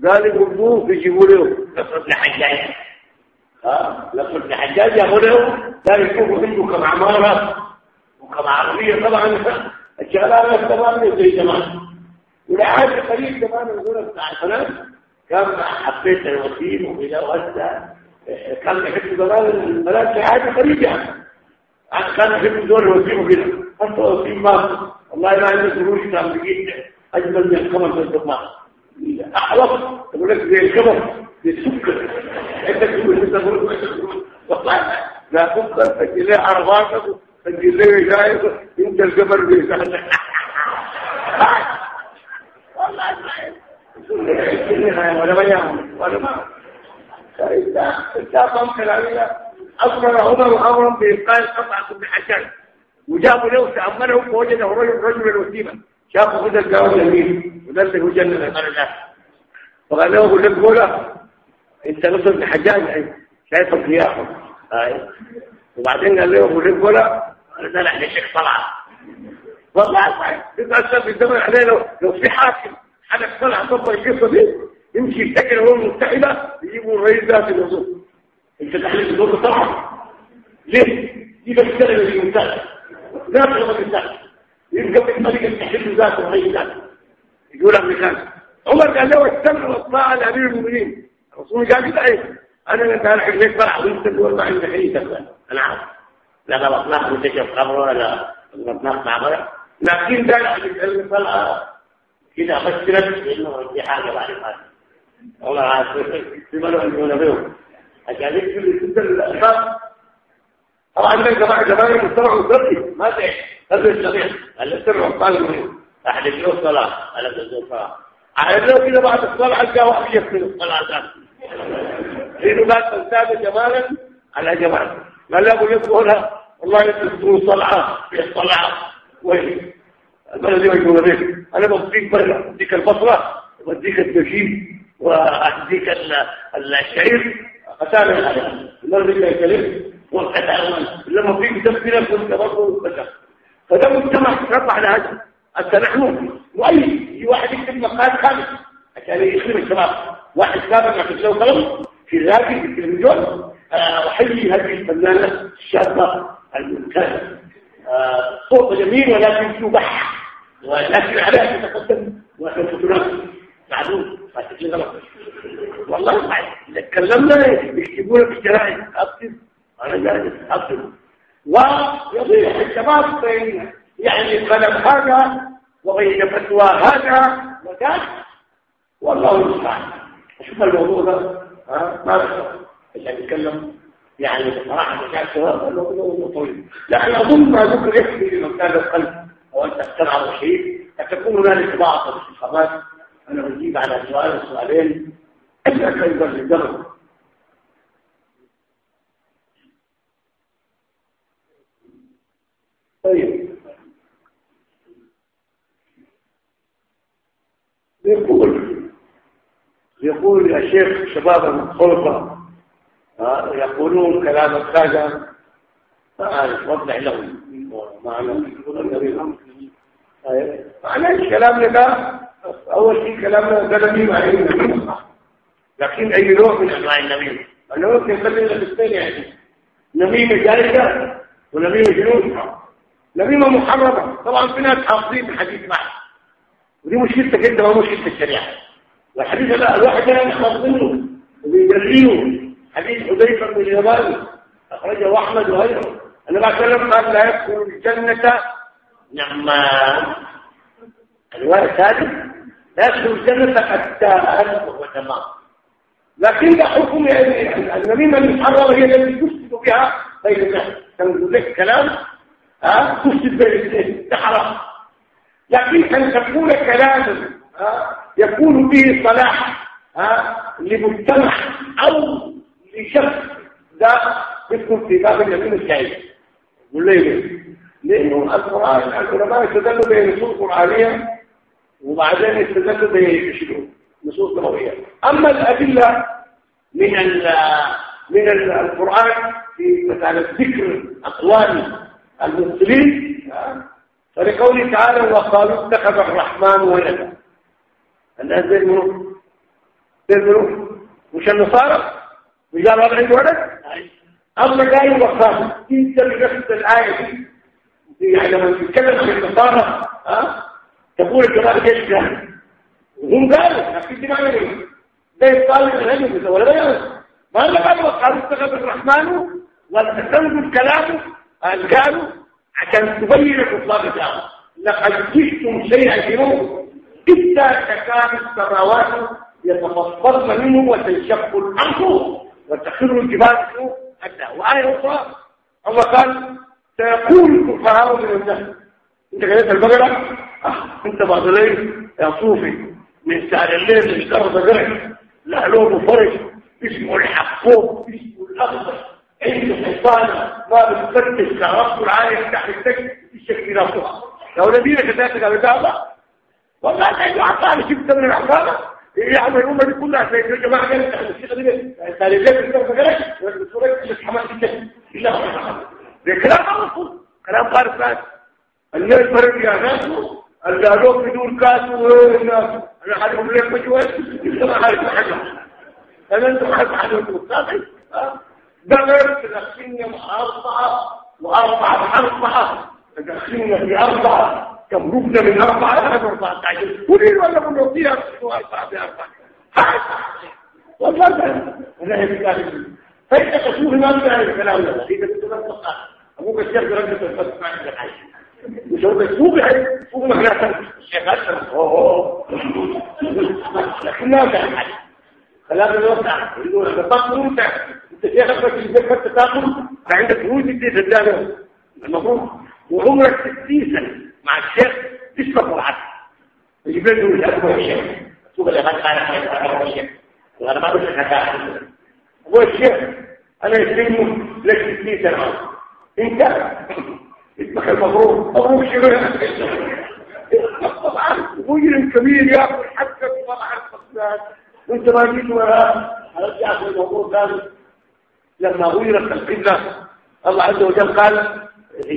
قال يقبضوه يجيبوا له. نصر بن حجاج. نصر بن حجاج ياخذ له؟ قال يشوفوا منه كم عمارة وكم عربية طبعا. الشغلانة تمام زي زمان والعاد قريب كمان نقول بتاع الفنان كم حبيت الوسيم وكذا وهذا كان يحب زمان الملاك عاد قريب يعني. كان يحب دور الوسيم وكذا حتى وسيم ما والله ما عنده فلوس كان بيجي أجمل من الخمر في الدماغ أحوط. يقول لك زي الخمر زي السكر. انت تقول انت تقول والله لا سكر تجي لي عرباتك تجي لي جايز انت القمر بيسالك ولا ما يعمل ولا ما فإذا كلامنا أصبر عمر أمرا بإلقاء القطعة بحجاج وجابوا له تأمله فوجده رجل رجل وسيما شافوا هذا الجواب اليمين ودلته جنة الدرجات فقال له قول لك قوله انت نصر بحجاج شايف الضيافة وبعدين قال له قول لك قوله قال ده لا شيخ طلع والله صحيح يتأثر بالزمن عليه لو, لو في حاكم. حدث طلع طبق القصة دي. يمشي يفتكر الأمم المتحدة يجيبوا الرئيس ذات الوزن أنت تحليل الدور طبعا. ليه؟ دي بس السنة اللي يمتاز ذات الأمم المتحدة يبقى في طريقة تحليل ذات الرئيس ذات يقول أمريكان عمر قال له السمع والطاعة لأمير المؤمنين. الرسول قال لي إيه أنا لك أنا حكيت فرح وانت تقول ما عندك أي تفهم أنا عارف. لا غلطناك وتشرب خمر ولا غلطناك مع لكن ده اللي طلع كده فسرت انه دي حاجة بعد ما. والله عارف في مره يقولوا بيهم عشان يكتب كل الاشخاص طبعا ده جماعة جماعة المجتمع الدولي ما ده هذا الشريعة؟ اللي سر قال أحد يوصل على الصلاة؟ على كده بعد الصلاة جاء واحد يكمل الصلاة ذات لأنه قال تزداد جمالا على جمال أقول لكم هنا والله يتذكروا صلعة في الصلعة وين البلد يقول لك أنا بوديك برا بديك البصرة واديك الدجيج واديك الشعير. قتال الحياة الأرض لا يكلم والقتال لما فيك تفكير كنت برضه بشر. فده مجتمع رفع على هذا. نحن وأي واحد يكتب مقال خامس. عشان يخدم الشباب واحد سابق في الشو كلام في ذاك في التلفزيون. احيي هذه الفنانة الشابة الممتازة. صوت جميل ولكن يبح ولكن عليها تتقدم وتتنافس معلوم فاتت غلط. والله إذا تكلمنا يكتبوا لك الجرائد. اكتب أنا جالس اكتب ويضيع الشباب بين يعني قلم هذا وبين فتوى هذا. وذاك والله المستعان. شوف الموضوع ده. ما عشان نتكلم يعني مشاعر الشباب الموضوع طويل. لكن أظن ما ذكر يكفي لمن كان القلب أو انت تسترعى شيء. قد تكون هنالك بعض الانتخابات. أنا بجيب على سؤال السؤالين أجل أيضا للدرجة طيب. يقول يقول يا شيخ شباب الخلطة يقولون كلام الخاجة. ما أعرف وضع لهم. معنى معنى الكلام ده أول شيء كلامنا ده نميم عليه لكن أي نوع من أنواع النميمة النوع ممكن يخلي لك الاثنين يعني. نميمة جائزة ونميمة جنود نميمة محرمة طبعا في ناس حافظين الحديث معه ودي مشكلتك أنت ما مشكلة الشريعة. والحديث لا الواحد لا يحفظ منه وبيدليه حديث حذيفة بن اليمان أخرجه أحمد وغيره. الله عليه وسلم قال لا يدخل الجنة نعمان. الرواية الثالثة لا يدخل الجنة حتى أنف وتمام لكن ده حكم يعني النميمة المحرمة هي التي تفسد بها بين الناس. تنزل لك كلام ها تفسد بين الاثنين ده حرام. لكن أن تكون كلاما يكون به صلاح لمجتمع أو لشخص ده يدخل في باب النميمة الشعيب. وليه لأنه القرآن العلماء يستدلوا بنصوص قرآنية وبعدين يستدلوا بشنو نصوص نبوية أما الأدلة من من القرآن في مسألة ذكر أقوال المسلمين فلقوله تعالى وقالوا اتخذ الرحمن ولدا. الناس زي منو زي منو مش النصارى؟ مش هذا عنده ولد أما قالوا وقالوا إنت بنفس الآية دي. يعني لما تتكلم عن النصارى ها تقول الجماعة إيش يعني وهم قالوا لكن دي ما يعلم ده يطالب العلم ولا ده ما لا قالوا قالوا اتخذ الرحمن وتستنزل كلامه قالوا عشان تبين الإطلاق بتاعه لقد جئتم شيئا جنوب إذا تكاد السماوات يتفطرن منه وتنشق الأرض. وتخر الجبال حتى. وآية أخرى الله قال سيقول الفقهاء من الناس انت قريت البقرة آه أنت الليل يا صوفي. من سعر الليل اشترط درع لا لونه فرش اسمه الحفوف اسمه الأخضر. عنده حصانه ما بتفتش. كهربته العالي تحت السجن. الشكل نفسه لو نبينا قال ده والله عنده عقارة شفت من العقارة يعمل الأمة دي كلها يا قالت إحنا الشيخة دي انت رجال بتكلم فجرك بتقولك مش حماس الشكل إلا ده كلام رسول كلام ناس الناس فرق يا ناس اللي هدوك بدون كاس والناس أنا حالهم لك مجوز ما عارف حاجة. أنا أنتم عارف حاجة. مستقل ده غير تدخلني أربعة وأربعة بأربعة تدخلنا في أربعة. كم ركنة من أربعة أربعة تعجل وليه ولا من رضيها أربعة؟ بأربعة والله أنا هي بكاري فإنت تشوف ما بتعرف الكلام. ده إذا كنت بس أبوك الشيخ درجة الفتح ما عندك حاجة. بس فوق هاي. فوق مكانك الشيخ أشرف أوه. لكن ما بتعرف حاجة خلاص الوقت يقول لك تطلع انت أنت شيخك بس الزكاه تاكل عندك فلوس دي تدانا المفروض. وعمرك 60 سنة. مع الشيخ تشرب العسل. يجيب له الشيخ الشيخ شوف اللي قال قال وأنا ما قلت لك هو الشيخ أنا يسلمه لك 60 سنه انت اسمك المبروك مبروك شنو طبعا مجرم كبير ياكل حتى في طبعا الفساد وأنت ما جيت ولا ارجع في الموضوع لما غيرت القبلة الله عز وجل قال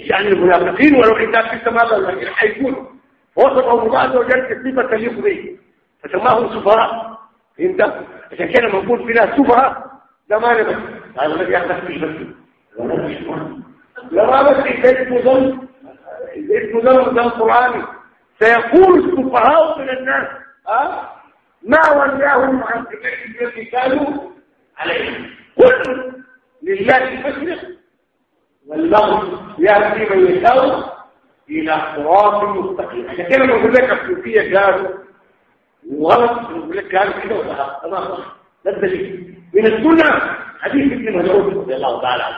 شأن المنافقين ولو كتاب في السماء حيكون. وصفهم الله عز وجل كصفة تليق به. فسماهم سفراء فهمت؟ عشان كده لما نقول في ناس سفراء ده ما نبت هذا الذي يحدث في بس. لما بس. اسمه ظن اسمه ظن ده القرآني سيقول السفهاء من الناس. أه؟ ما ولاهم عن التي كانوا عليه. قل لله المشرق والمغرب يأتي من يشاء إلى صراط مستقيم. عشان كده لما بقول لك الصوفية قالوا وغلط بقول لك قالوا كده ولا تمام. ده الدليل من السنة حديث ابن مسعود رضي الله تعالى عنه.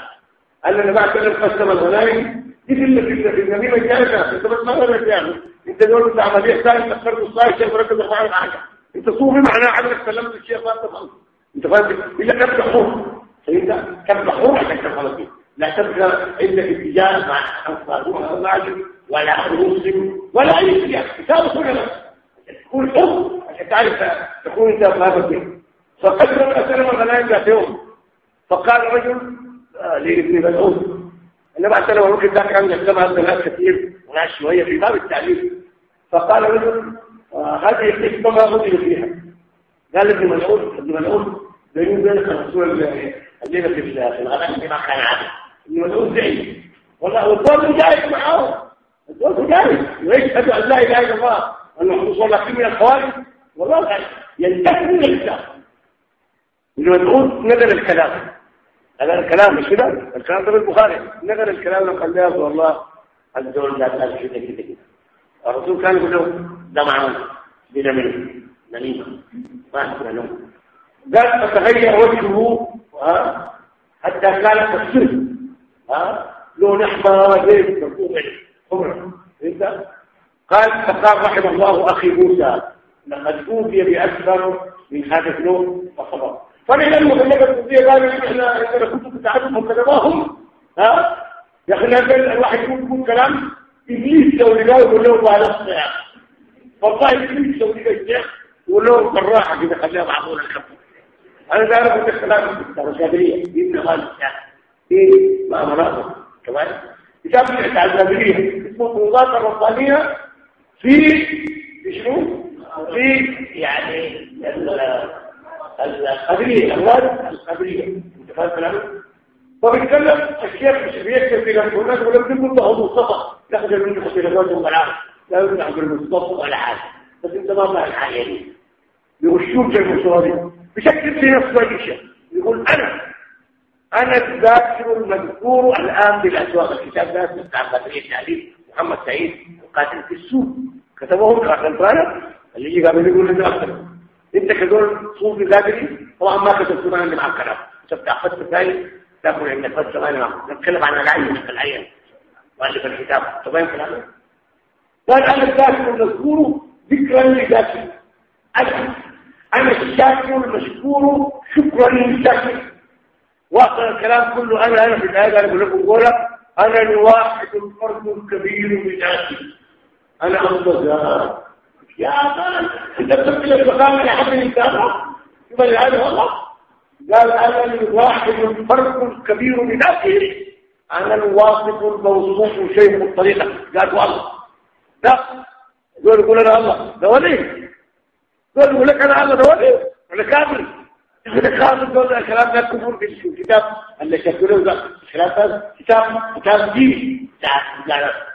قال لنا بعد كده قسم الغنائم دي في في النبي ما جالك انت بس ما غيرت يعني إنت دول إنت عملية ثانية تختار الصايع شايف ركز معايا حاجة. إنت صوفي معناه حضرتك سلمت الشيخ فانت إنت فاهم؟ إلا كم تحور فإنت كم تحور عشان تفهم فيه. لا تبقى عندك اتجاه مع أنصار ولا مسلم ولا أي شيء. كتاب سنه تكون حر عشان تعرف تكون أنت فاهم فيه فقدر اسلم الغنائم ذات يوم. فقال رجل لابن مسعود. النبي عليه الصلاه والسلام ذاك عن الجماعه الناس كثير وناس شوية في باب التعليم. فقال رجل هذه القسمه ما غدر فيها. قال ابن مسعود ابن مسعود بيني وبينك الرسول الليلة في الغنائم ما كان عادل ابن مسعود زعل والله والدول جاي معاه الدول جاي. ويشهد أن لا إله إلا الله وان محمد صلى الله من الخوارج. والله ينتهي من الإسلام. ابن مسعود نزل الكلام. هذا الكلام مش كده؟ الكلام ده البخاري. نقل الكلام لما قال له والله الدول لا تقال كده كده كده. الرسول كان يقول له ده معه بلا منه. نميمه ما اسمه نوم قال فتغير وجهه؟ حتى كان كالسر ها؟ لون احمر وزيت حمر فهمت قال فقال رحم الله أخي موسى لقد أوتي باكثر من هذا اللون فصبر. فنحن المغلقة الصوفية قالوا إحنا إذا كنتم تتعلمهم كلامهم ها؟ يا أخي الواحد يقول يقول كلام إبليس لو لقاه يقول له على الصيام والله إبليس لو لقى الشيخ يقول له بالراحة كده خليها معقول الكف أنا بعرف ان الكلام الشاذليه ابن غالب في ما مناطق كمان كتاب الشاذليه اسمه الربانية في في شنو؟ في يعني القدرية الأموال القدرية انت فاهم كلامي؟ فبيتكلم الشيخ مش بيكتب في الناس ولا بيقول له مصطفى. تاخذ منه خسيرات وملعب لا يقول عبد المصطفى ولا حاجة. بس أنت ما فاهم الحاجة دي بيغشوك زي المصورين بشكل في نفسه يقول أنا أنا الذاكر المذكور الآن بالأسواق. الكتاب ده بتاع قدرية التعليم محمد سعيد القاتل في السوق. كتبه ابن آخر اللي يجي قبل يقول لنا أكثر أنت كدول صوفي بدري طبعا ما كتبت معنا مع الكلام. تفتح فتح ثاني تاكل عندك فتح ثاني نتكلم عن العين في العين. في الكتاب. تبين كلامه قال أنا الذاكر المذكور ذكرا لذاتي أنا أنا الشاكر المشكور شكرا للشاكر واصل الكلام كله أنا أنا في الايه أنا بقول لكم قولة أنا الواحد الفرد الكبير بذاتي أنا الله يا أخي أنت بتبقى المقام من أحد الإنسان يبقى هذا والله؟ قال أنا الواحد الفرق الكبير بنفسه أنا الواصف الموصوف شيء الطريقة قال والله. لا دول يقول أنا الله ده ولي. يقول لك أنا الله ده ولي. ولا كافر. ده كافر دول الكلام ده كفر في الكتاب اللي شكله ده كتاب كتاب كتاب دين.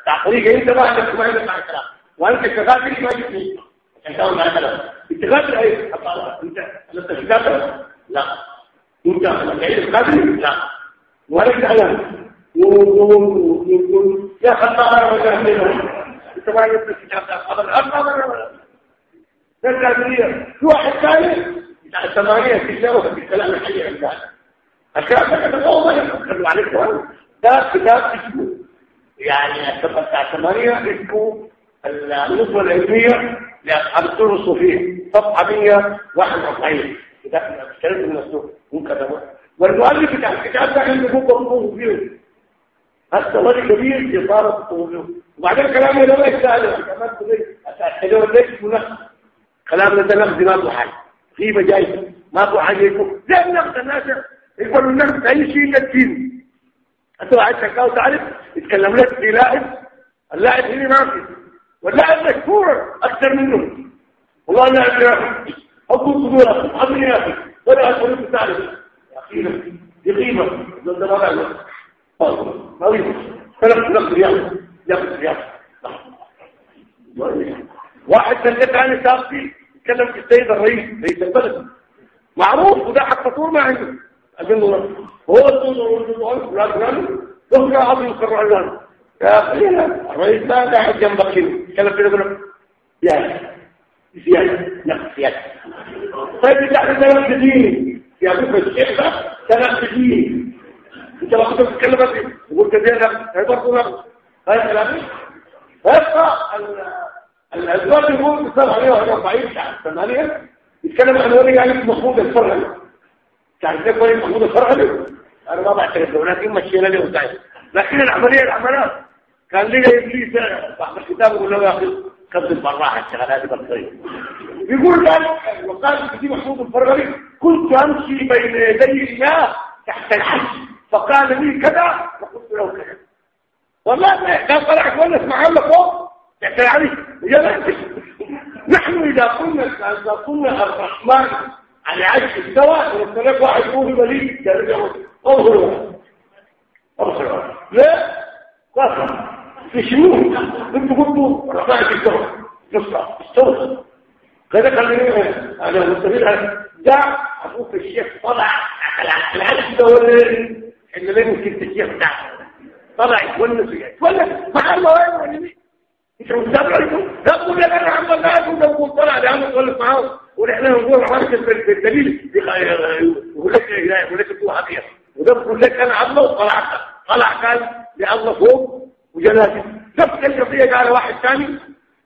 تاع طريقة أنت ما عندك ما عندك الكلام. وأنت كغافل ما يجي انت ما كلام انت غافل إيه؟ انت أنت كغافل لا. أنت غير غافل لا. ولا تعلم يا خطأ. أنت ما يبقى الكتاب ده. قبل اكبر في واحد ثاني؟ الثمانية الجو في الكلام الحقيقي. عندنا الكلام ده كده هو ما يخلوا عليك ده كتاب اسمه يعني الثمانية اسمه النسبة العلمية لأصحاب السور الصوفية صفحة 141 كتاب اشتريت من السوق ممكن والمؤلف بتاع الكتاب ده عنده فوق الصوفية هذا ولي كبير في إطارة الصوفية وبعدين كلامه ده ما يستاهل كمان تقول أتأكدوا ليش منخ كلامنا ده نقد ما له حاجة. في مجايز ما له حاجة يقول لا نقد الناس. يقولوا النقد أي شيء للدين أنت واحد شكاو تعرف يتكلم لك في لاعب. اللاعب هنا ما في. واللاعب مشهور أكثر منه. والله اللاعب يا أخي. حبوا صدورك حبوا يا أخي. ولا أشهر تعرف. يا أخي دي قيمة ده ما بعمل ما يجوز فلك نقد رياض ياخذ رياض واحد من اللي كان ساقي. يتكلم في السيد الرئيس رئيس البلد معروف وده حق فطور ما عنده. أجل الله. هو يخرج عظيم يقرر عنه يا أخي الرئيس لا قاعد جنبك كلام كده يقول يا. سياسة لا. سياسة طيب انت عندك كلام ديني يا أبوك الشيخ ده كلام ديني أنت لو كنت بتتكلم وقلت ده هي برضه هاي كلامي هيبقى الأسباب يقول بيصير عليها 40 ثمانية. يتكلم عن ولي يعني محمود الفرغلي تعرف ليه ولي محمود الفرغلي أنا ما بعترف له ولكن مشينا له وتعرف لكن العملية العمليات. كان لي إبليس بعض الكتاب يقول له يا أخي كذب بالراحة الشغلات بالطريق يقول قال وقال في محمود الفرغلي كنت أمشي بين يدي الله تحت الحج فقال لي كذا فقلت له كذا. والله كان طلعت ونس محمد فوق علي نحن إذا قلنا إذا قلنا الرحمن على عجل استوى ونستلق واحد يقول ولي أظهر أظهر لا قاسم في شنو؟ أنتوا قلتوا رفعت الدور نصرة. استوى كذا خليني أنا. مستفيد. دع أبوك الشيخ طلع على ده ولا اللي لازم كنت الشيخ ده؟ طلع يتونس يتونس مع الله وين وين انت مستبعد ده أنا عم الله ده طلع ونحن يقول لك يقول لك أنتوا الله وطلعت. طلع قال لله فوق وجلاتي نفس القضية قال واحد ثاني؟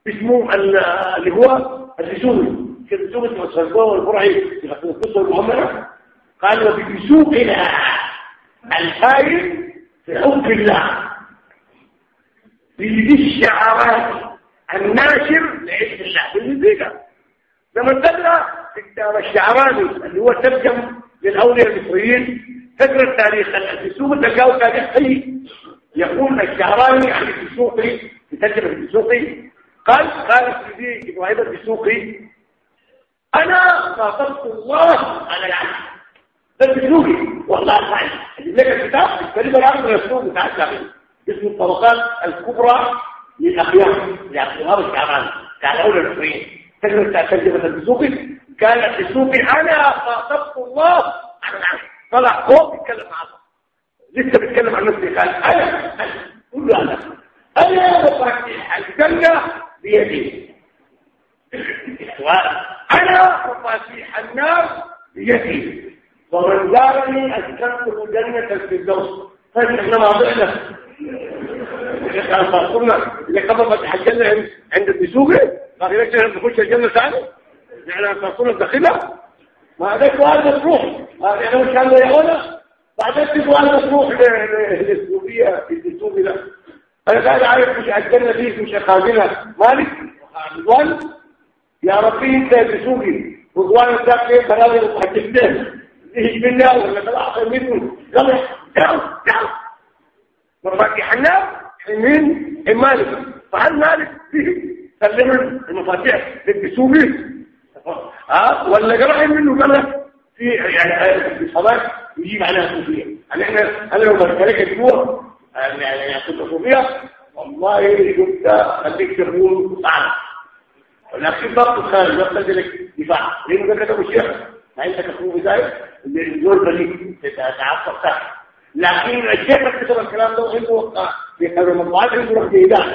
اسمه اللي هو اسمه الصلبوه والبرعي في القصة المهمه قال وبسوقنا الخير في حب الله. في الشعارات الناشر لعلم الله بالمزيكا لما تقرا كتاب الشعراني اللي هو ترجم للأولياء المصريين تقرأ التاريخ الدسوقي تلقاه تاريخ حي يقول الشعراني عن الدسوقي يترجم الدسوقي قال قال سيدي إبراهيم الدسوقي أنا خاطبت الله على العالم. ده الدسوقي والله صحيح لك الكتاب الكلمة العربية الرسول بتاع الشعراني اسمه الطبقات الكبرى للأخيار لأخيار الشعراني بتاع الاولى المصريين تقدر ترجمه الدسوقي كان الدسوقي أنا خاطبت الله على العالم. طلع فوق يتكلم مع الله. لسه بيتكلم عن نفسه. قال أنا أنا قول له أنا أنا مفاتيح الجنة بيدي. أنا مفاتيح النار بيدي. ومن زارني أسكنته جنة الفردوس. طيب إحنا موضوعنا قلنا اللي قبل فتح الجنه عند الدسوقي ما في نفسنا نخش الجنة ثاني. يعني قلنا داخلها ما هذا سؤال مطروح يعني مش بعدين في سؤال مطروح للسورية للسوري ده أنا قاعد عارف مش الجنة دي مش خازنها مالك؟ رضوان يا ربي أنت بسوقي. رضوان ده كيف منه ولا طلع منه تعال تعال فهل مالك؟ سلم المفاتيح. للبسوقي ها؟ ولا قرأ منه قال في يعني الصلاة يجيب عليها صوفية يعني إحنا أنا لو بسألك أسبوع يعني كنت صوفية والله كنت خليك تقول صعب ولكن ضغط الخارج يقتضي لك دفاع. لأنه ده كتب الشيخ. ما انت كتبه بداية الدور بليك تتعصب تحت. لكن الشيخ كتب الكلام ده في هذا المطبوعات عنده رقم ايداع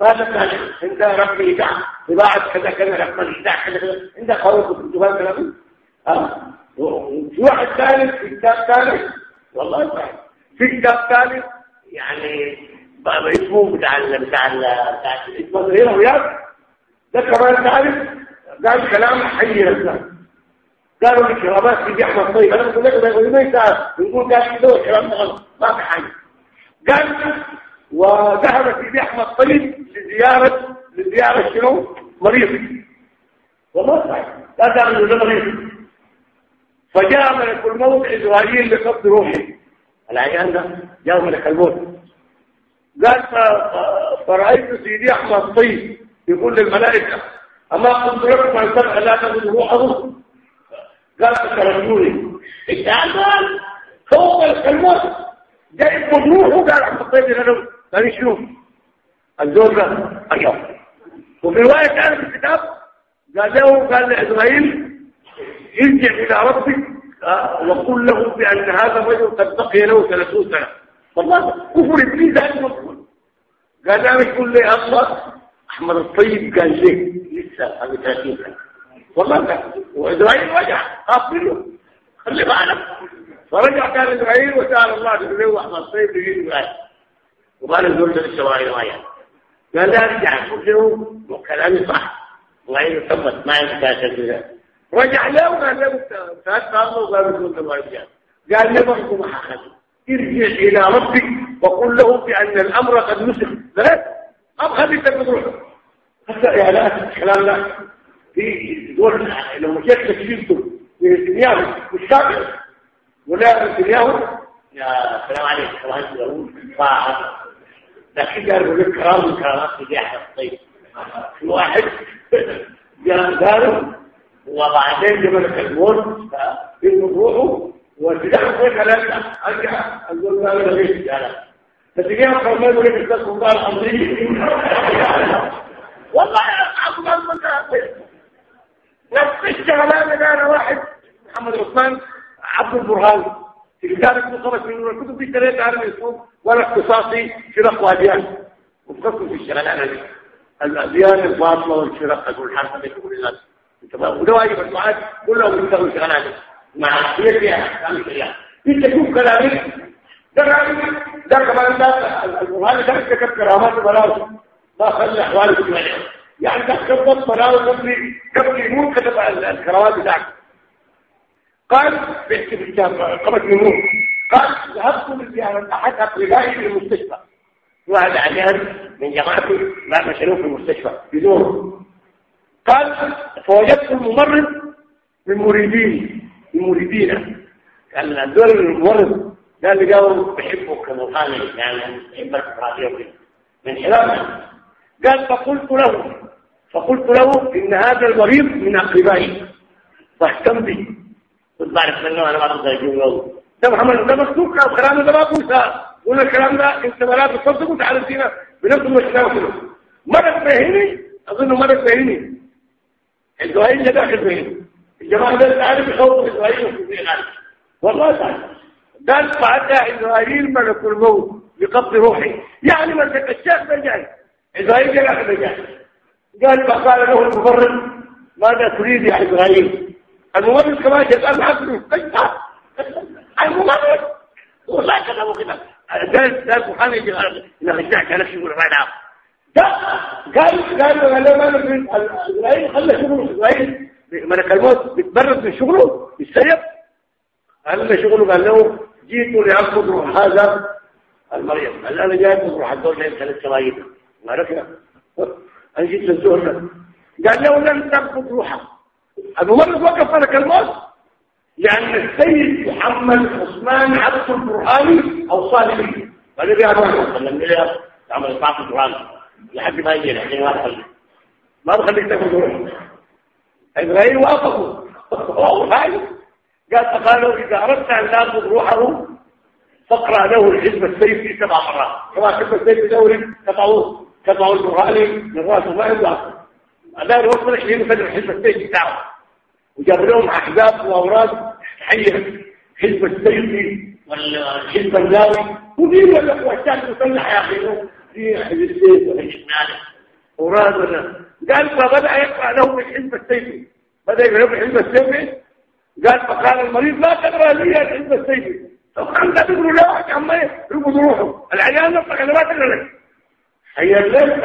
فهذا كان عنده رقم ايداع طباعة كذا كذا رقم ايداع كذا كذا. عنده قوة في الكتاب كلام آه في واحد ثالث في كتاب ثالث والله صحيح. في كتاب ثالث يعني اسمه بتاع ال بتاع ال بتاع اسمه رياض ده كمان تعرف قال كلام حي الاسلام قالوا الكرامات في احمد طيب أنا بقول لك ده ما يساعد بنقول قال الكلام ده غلط. ما في حاجة. قال وذهب سيدي احمد طيب لزياره لزيارة شنو؟ مريض. والله صحيح لا تعمل ده مريض. فجاء ملك الموت إسرائيل لقبض روحي العيان ده جاء ملك الموت. قال فرأيت سيدي أحمد طيب يقول للملائكة أما قلت لكم أن تبع لا تأخذ روحه؟ قال ترجوني التعبان فوق الموت جاء يقبض روحه قال أحمد طيب لنا قال شنو؟ الزول ده أيوه. وفي رواية كان في الكتاب قال له قال لإسرائيل ارجع إلى ربك آه، وقل له بأن هذا الرجل قد بقي له 30 سنة. والله كفر إبليس هذا مفهول قال لا مش كل لي الله أحمد الطيب قال ليه لسه هذه 30 سنة. والله لا وإسرائيل خاف منه خلي بالك. فرجع كان إسرائيل وسأل الله يقول له أحمد الطيب يجي إسرائيل. وقال للسوائل ما يعني قال لا رجع. قلت له وكلامي صح. وغير ثبت ما يمكن رجع له وقال له فات الله وقال له كنت مرجع قال له ما حخذ ارجع إلى ربك وقل له بأن الأمر قد نسخ. ثلاث أبغى بك تروح هسه يا لا الكلام ده في دول لو مشيت تشيلته من نتنياهو مش كافر ولا نتنياهو؟ يا سلام عليك. سلام لكن قالوا لك كرام من كرامات في احد طيب. واحد؟ قالوا وبعدين جبل الموت فإنه روحه. وتدخل في كلام أرجع. أقول له أنا ليش يعني فتجيهم قرمان يقول لك أستاذ الله الحمدلله والله يا الله نفس الشغلانة ده أنا واحد محمد عثمان عبد البرهان. اسمه خمس من الكتب في ثلاثة عالم اسمه ولا اختصاصي فرق واديان وفقه في الشغلانة دي الأديان الباطلة والفرق والحرب بين الناس. وده واجب الدعاء كلهم يشتغلوا شغلانه مع هي فيها إنت تشوف كلامي ده ده كمان ده القران ده كتب كرامات وبلاوي ما خلى احوال الاجتماعيه يعني ده كتب بلاوي قبل قبل يموت كتب الكرامات بتاعك. قال بيحكي في الكتاب قبل يموت قال ذهبت بالزيارة أحد أقربائي في المستشفى. واحد عيان من جماعته ما مشروع في المستشفى بدون. قال فوجدت الممرض من مريدين من مريدين. قال الدول الممرض قال لي قالوا بحبك كمطالب يعني بحبك راضيه من خلالها قال فقلت له فقلت له إن هذا المريض من أقربائي. فاهتم به. كنت بعرف منه أنا ما أقدر أجيب ده محمد ده مكتوب كلام ده ما بوسع ولا الكلام ده أنت ولا تصدق وتعالى فينا. بنفس المشكلة كله مرة فهمني أظن مرة فهمني إسرائيل اللي داخل فين الجماعة ده تعرف يخوف إسرائيل في غالب والله تعالى قال بعدها إسرائيل ملك الموت بقبض روحي يعني ما الشيخ ده جاي إسرائيل جاي ده جاي قال فقال له المبرر ماذا تريد يا إسرائيل المبرر كمان يسأل كيف المبرر والله كلامه كده قال قال الله. إذا رجعت يقول ما نعم قال قال له ما نفرد اسرائيل خلى شغله. اسرائيل ملك الموت بيتبرد من شغله بالسيف قال له شغله قال له جيت لأخذ روح هذا المريم قال أنا جاي اخذ روح الدور لين ثلاث سوايد ما أنا جيت للزهر قال له لن تاخذ روحه الممرض وقف ملك الموت لأن السيد محمد عثمان عبد القرآني أو صالحي قال لي يا محمد لما لي عمل إطاعة القرآن. لحد ما يجي الحين ما تخلي ما بخليك تاكل روح إبراهيم وافقوا هاي قال فقالوا إذا أردت أن تاخذ روحه فاقرأ له الحزب السيفي سبع مرات. كما حزب السيف دوري قطعوه قطعوا البرهاني من راسه ما يبقى هذا الوصف الحين فجر الحزب السيفي بتاعه وجاب لهم أحزاب وأوراد حيه حزب السيفي والحزب الناوي. ومين ولا اخوات مسلح يا أخي؟ في حزب السيف وحزب ورادنا قال فبدأ يقرأ له من حزب السيف بدأ يقرأ له من حزب السيف قال فقال المريض لا تقرأ لي حزب السيف طبعا لا تقولوا لا واحد عما يرقض روحه العيان نفسك أنا ما تقرأ لك هي الليل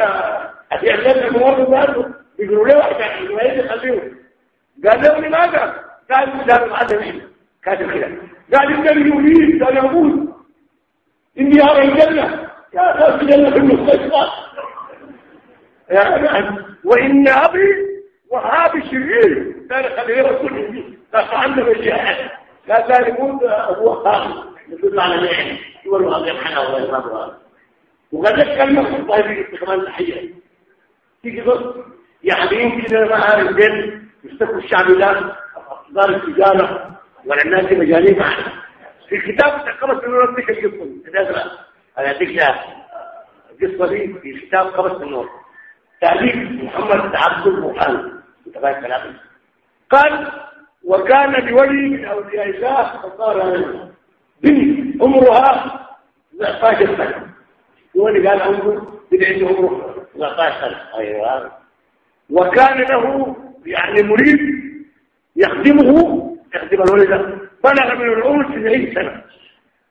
هي الليل الممرض قال يقولوا له واحد الوالد يخليهم. قال له لماذا؟ قال لا العدم كاتب كده. قال النبي يريد أن يموت إني أرى الجنة. يا أخي الجنة في المستشفى. يعني وإن أبي وهابي شرير. قال خليه رسول الله. قال عنده الجهاد لا لا يموت أبو وهاب. يدل على نعم يقول هذا الحنا الله وقد كلمه طيب استخدام الحية. تيجي بص يعني يمكن أنا عارف بين يستكوا الشعب ده دار التجارة ولا الناس مجانين معنا في الكتاب النور اديك القصة. دي أنا اديك القصة دي في كتاب قبس النور. تأليف محمد عبد المحال قال وكان لولي من أولياء الله فصار بنت عمرها 19 سنه ولي قال بنت عمره 19 سنه أيوه. وكان له يعني مريد يخدمه يخدم الولد. بلغ من العمر 90 سنة.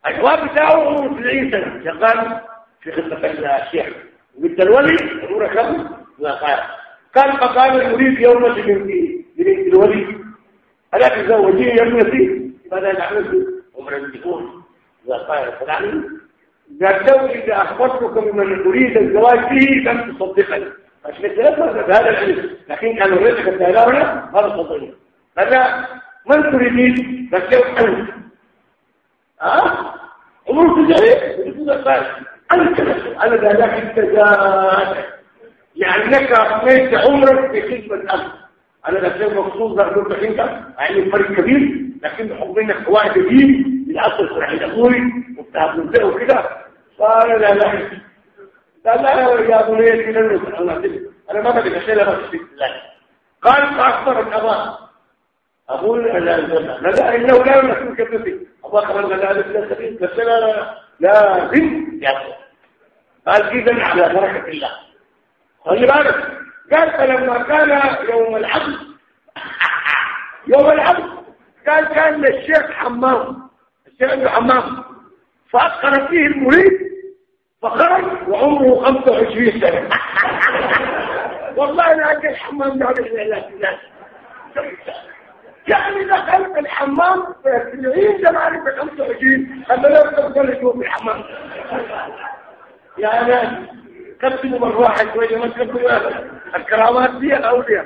الجواب بتاعه عمره 90 سنة. شغال في خدمة الشيخ. قلت الولي عمره كم؟ قال فقال المريد يوم بنتي بنت الولي. ألا تزوجين يا ابنتي؟ ماذا نعمل؟ عمر الدخول قال فلعني قال لو إذا أخبرتكم من أريد الزواج به لم تصدقني. عشان الثلاثة بهذا العلم لكن كانوا رزق التهلاونا هذا صدقني فلا من تريدين؟ بس لو أنت. ها عمره تجاري أنت أنا ذا لك التجاري يعني لك أقنيت عمرك في خدمة الأمر أنا ذا شيء مخصوص ذا أقول لك أنت يعني فرق كبير. لكن بحكم منك واحد جديد في الحين أخوي وبتاع وكده. فأنا لا لا. لا لا يا بني أنا ما بدي بس في الله قال فأكثر الأباء أقول لا لا إنه لا يمكن كبتي الله كمان لا لا لا سبيل بس لا لا لازم يأخذ قال إذا على بركة الله. خلي بالك قال فلما كان يوم العبد يوم العبد قال كان للشيخ حمام الشيخ حمام فأتقن فيه المريد فخرج وعمره 25 سنة. والله أنا أجل الحمام ده العلاج يعني دخلت الحمام في العين ده معرف ب 25 خلى لا تفضل تشوف الحمام. يا ناس كتبوا من واحد شوية ما تكتبوا الكرامات دي الاولياء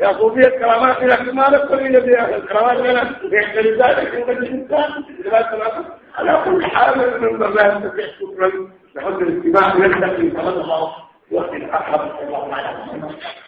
يا صوفيا الكرامات لك ما لك كل بها الكرامات لنا بيحتل ذلك من الانسان على كل حال من المبادئ شكرا لحسن الاستماع نلتقي صلى الله وقت الآخر الله عليه